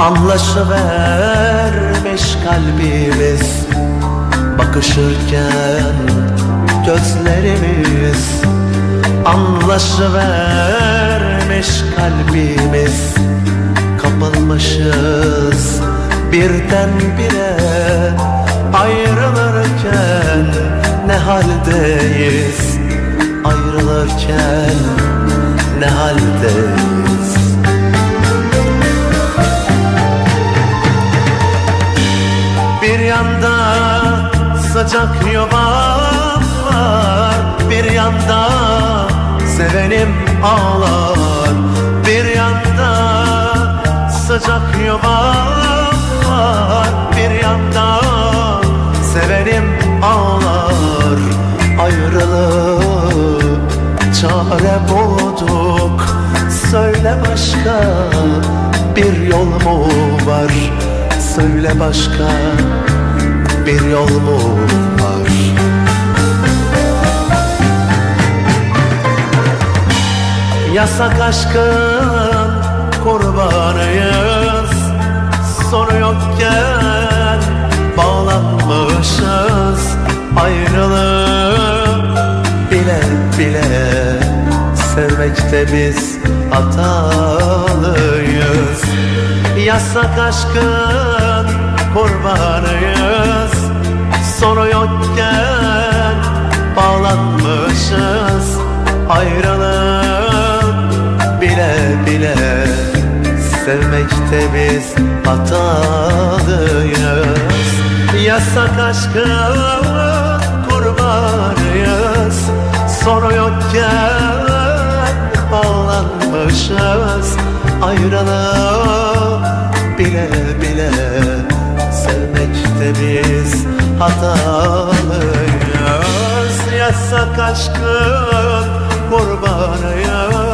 Anlaşıvermiş kalbimiz. Bakışırken gözlerimiz. Anlaşıvermiş kalbimiz. Kapılmışız birdenbire. Ayrılırken ne haldeyiz? Ayrılırken ne haldeyiz yanda sevenim ağlar. Bir yanda sıcak yuvam var Bir yanda sevenim ağlar. Ayrılık çare bulduk. Söyle başka bir yol mu var? Söyle başka bir yol mu var Yasak aşkın kurbanıyız. Sonu yokken bağlanmışız. Ayrılık bile bile Sevmekte biz hatalıyız. Yasak aşkın kurbanıyız. Sonu yokken bağlanmışız. Ayrılık Sevmekte biz hatalıyız. Yasak aşkın kurbanıyız. Sonu yokken bağlanmışız Ayrılık bile bile Sevmekte biz hatalıyız. Yasak aşkın kurbanıyız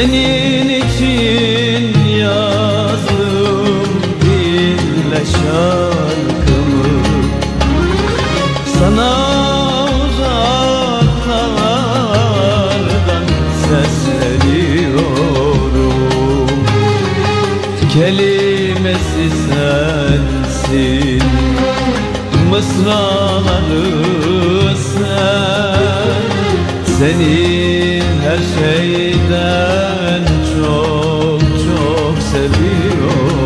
Senin için yazdım dille şarkımı. Sana uzaklardan sesleniyorum. Kelimesi sensin Mısraları sen. Senin her şeyden çok çok seviyorum.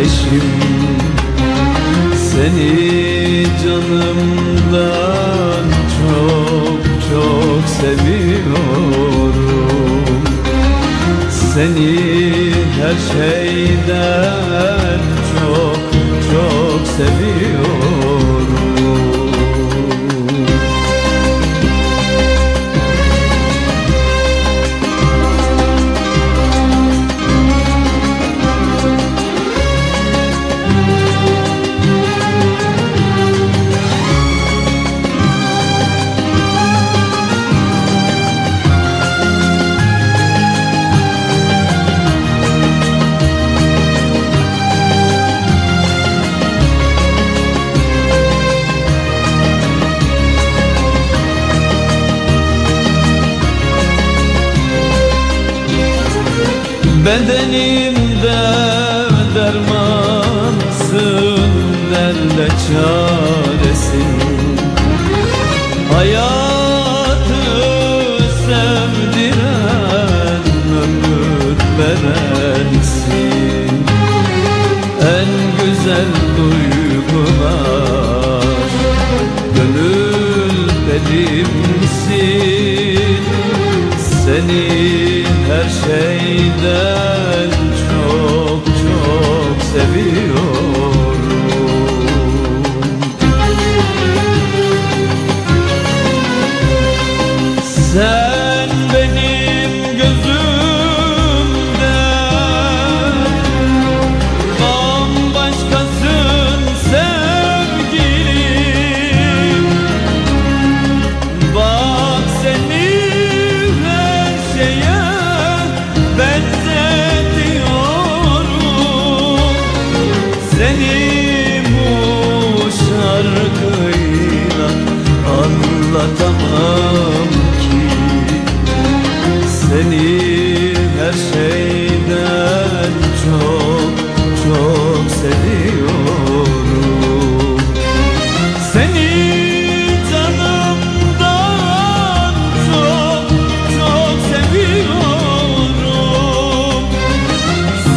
eşim Seni canımdan çok çok seviyorum. Seni her şeyden şeyden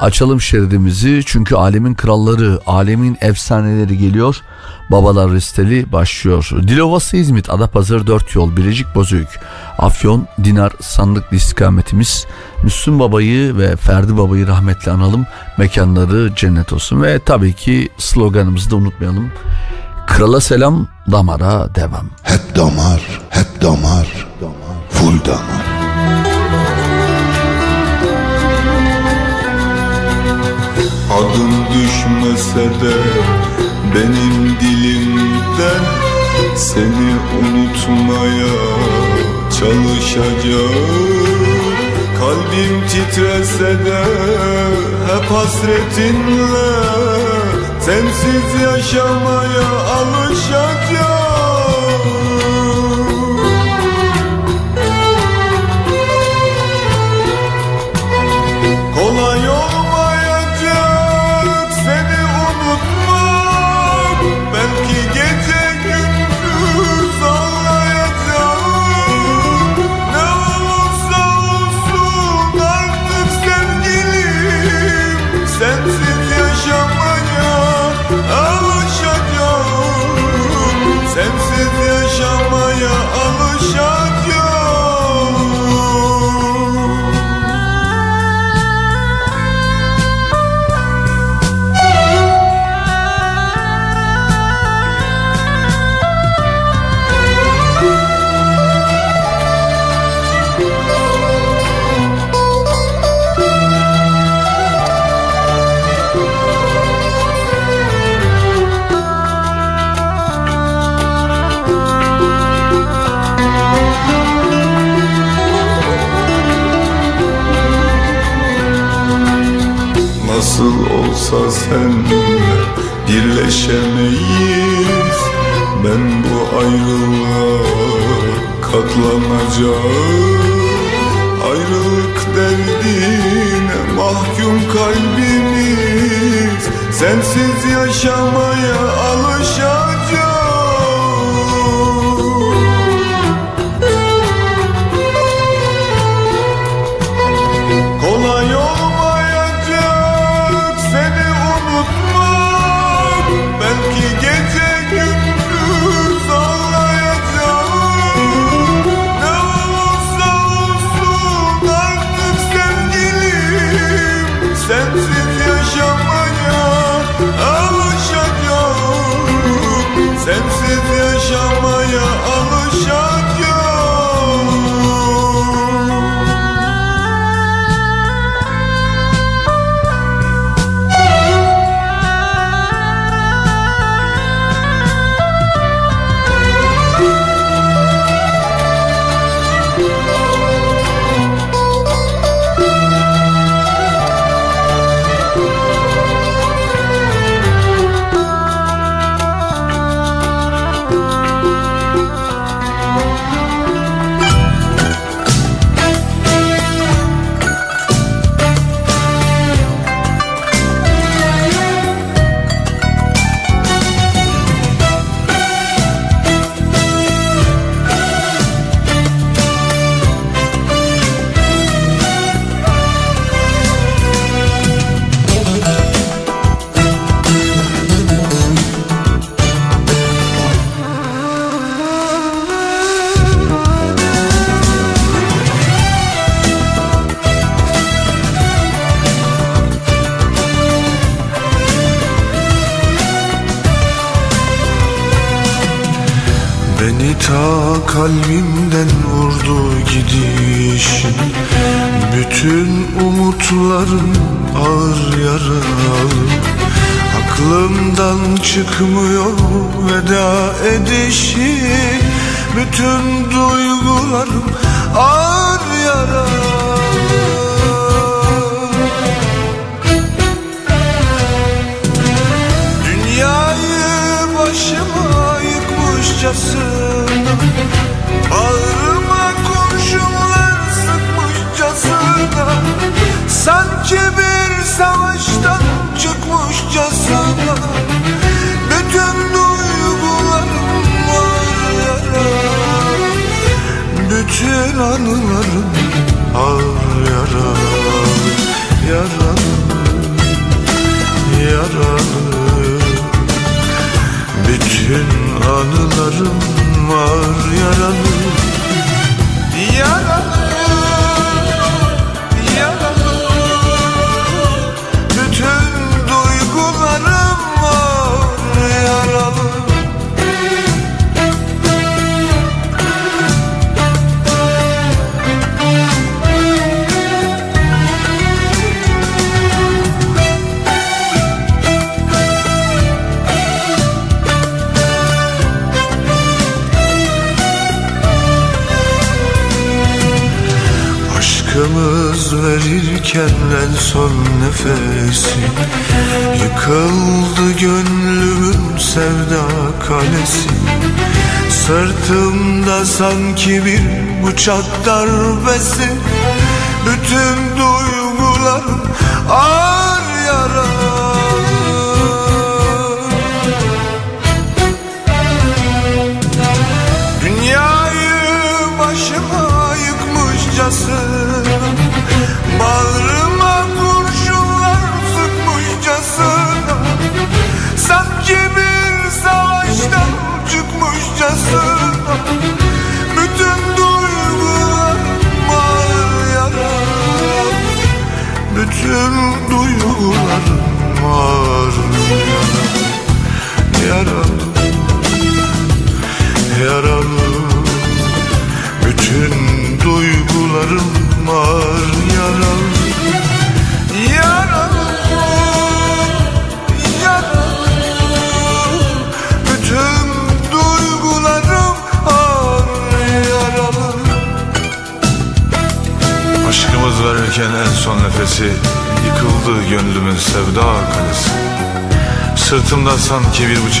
Açalım şeridimizi çünkü alemin kralları, alemin efsaneleri geliyor. Babalar listeli başlıyor. Dilovası İzmit, Adapazarı 4 yol, Bilecik Bozüyük, Afyon, Dinar, Sandıklı istikametimiz. Müslüm Baba'yı ve Ferdi Baba'yı rahmetle analım. Mekanları cennet olsun ve tabii ki sloganımızı da unutmayalım. Krala selam, damara devam. Hep damar, hep damar, full damar. Adım düşmese de benim dilimden Seni unutmaya çalışacağım. Kalbim titrese de hep hasretinle Sensiz yaşamaya alışacağım Nasıl olsa senle birleşemeyiz. Ben bu ayrılığa katlanacağım. Ayrılık derdine mahkum kalbimiz. Sensiz yaşamaya alışacağım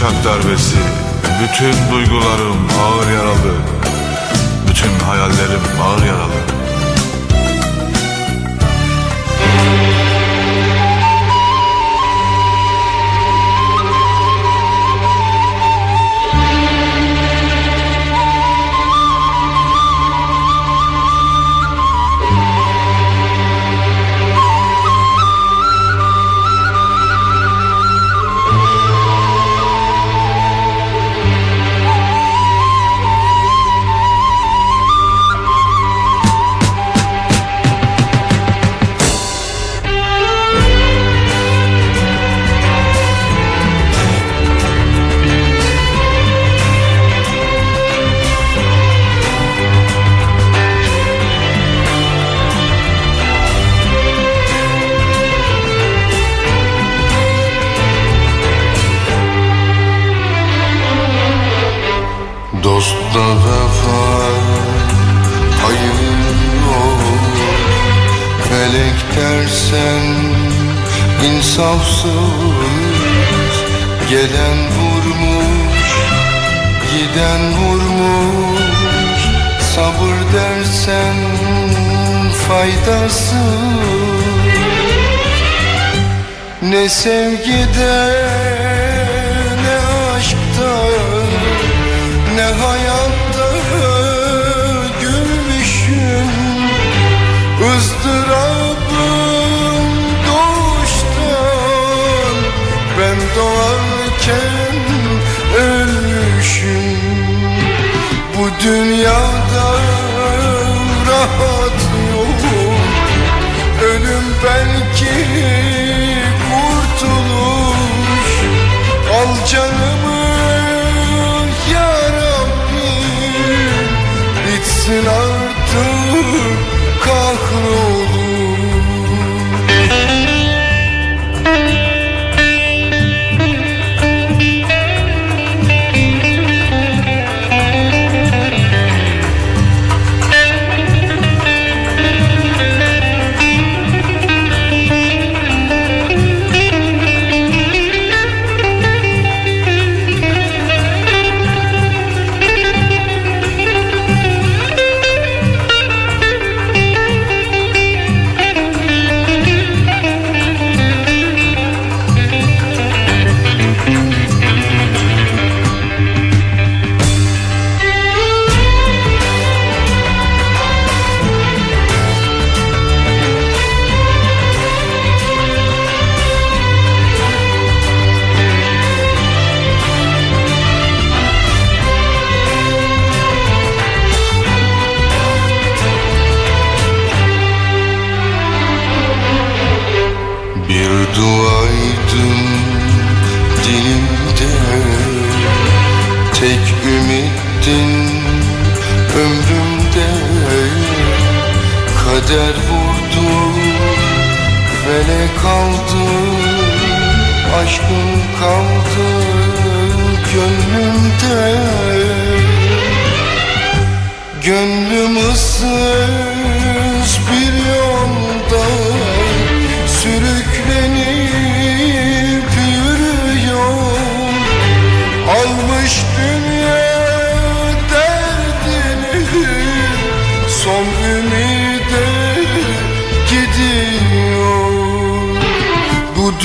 sanki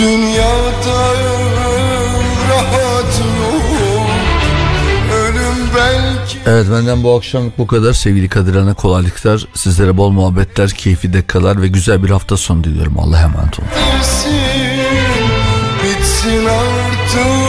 dünyada rahat yok Ölüm belki Evet benden bu akşamlık bu kadar. Sevgili Kadir Ana kolaylıklar. Sizlere bol muhabbetler, keyifli dakikalar ve güzel bir hafta sonu diliyorum. Allah'a emanet olun. bitsin Bitsin artık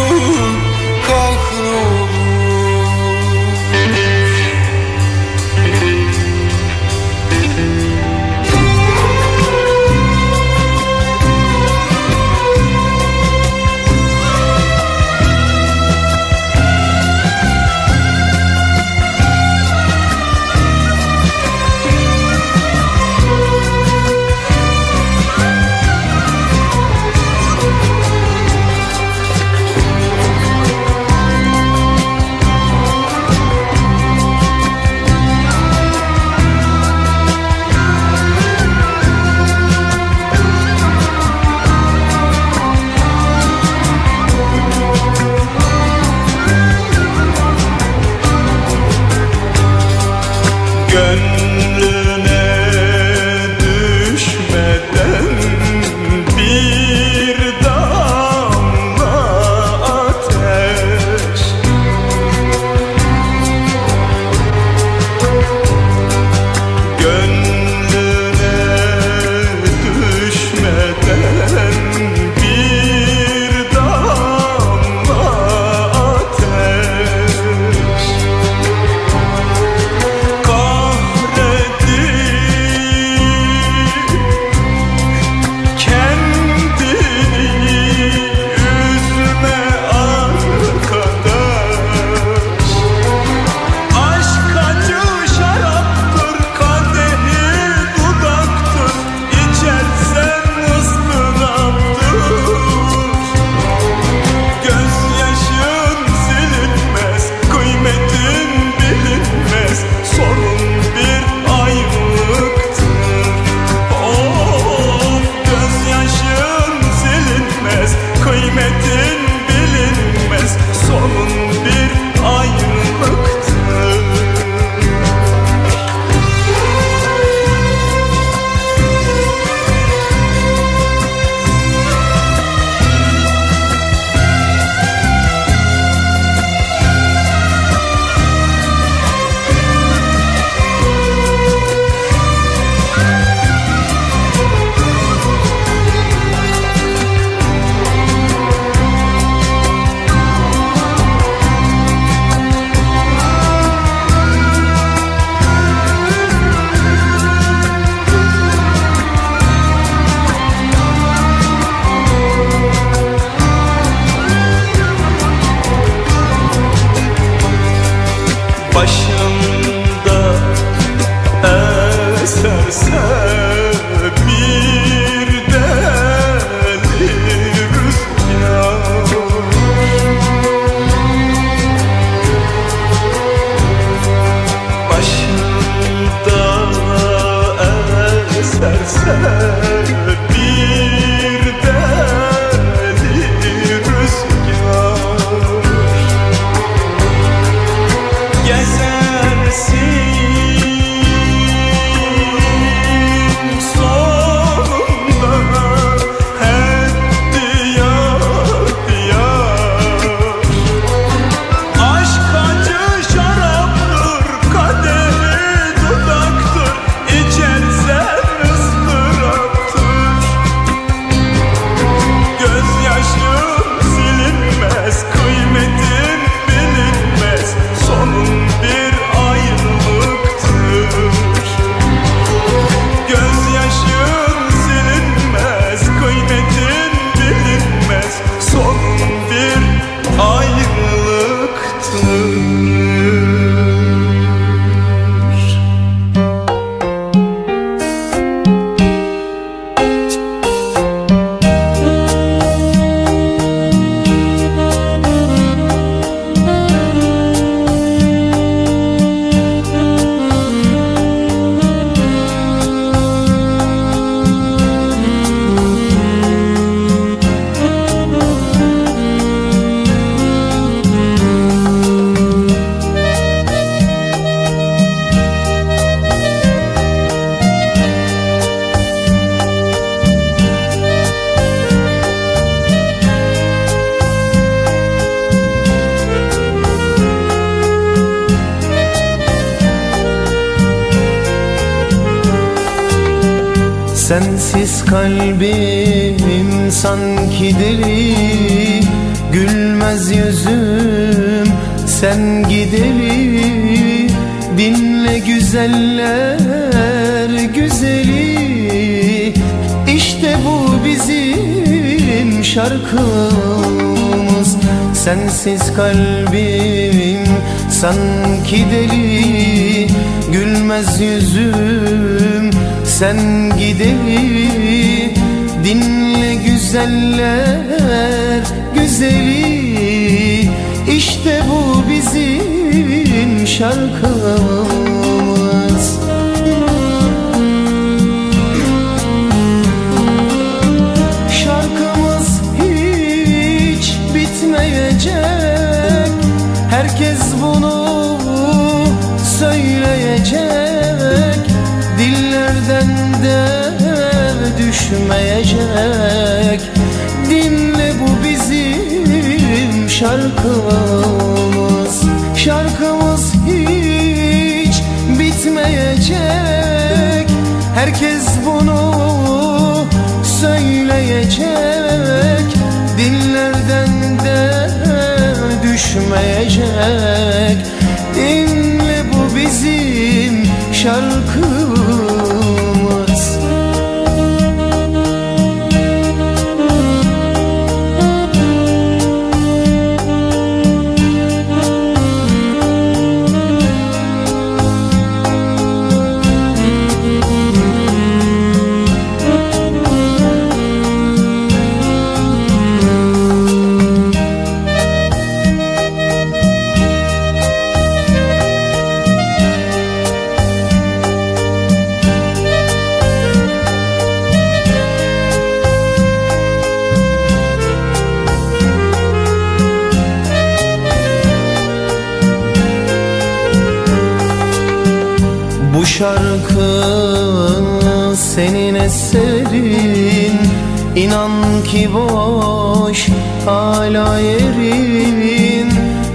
İnan ki boş hala yerin.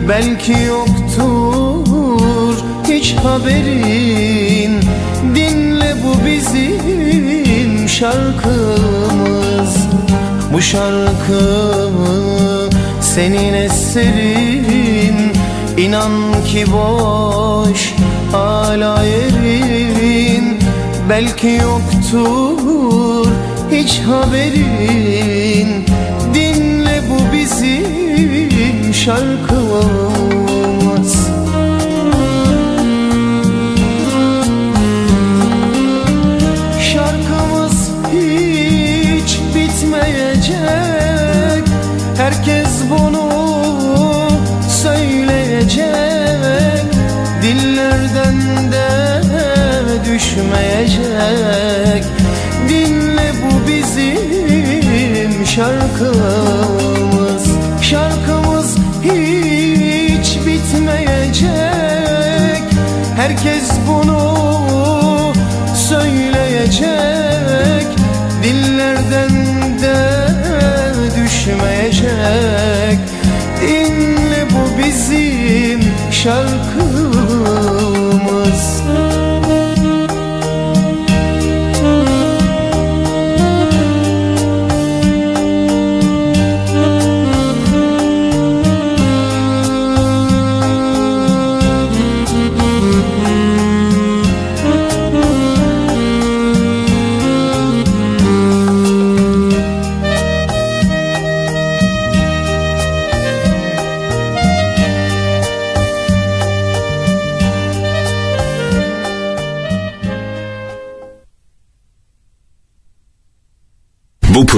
Belki yoktur hiç haberin. Dinle bu bizim şarkımız. Bu şarkımı senin eserin. İnan ki boş hala yerin. Belki yoktur hiç haberin. Dinle bu bizim şarkımız Şarkımız hiç bitmeyecek. Herkes bunu söyleyecek. Dillerden de düşmeyecek. Şarkımız Şarkımız hiç bitmeyecek. Herkes bunu söyleyecek. Dillerden de düşmeyecek. Dinle bu bizim şarkımız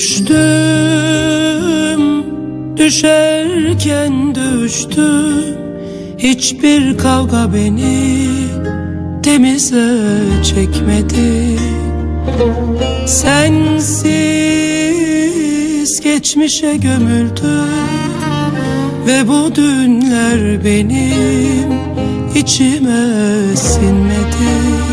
Düştüm, düşerken düştüm. Hiçbir kavga beni temize çekmedi. Sensiz geçmişe gömüldüm Ve bu dünler benim içime sinmedi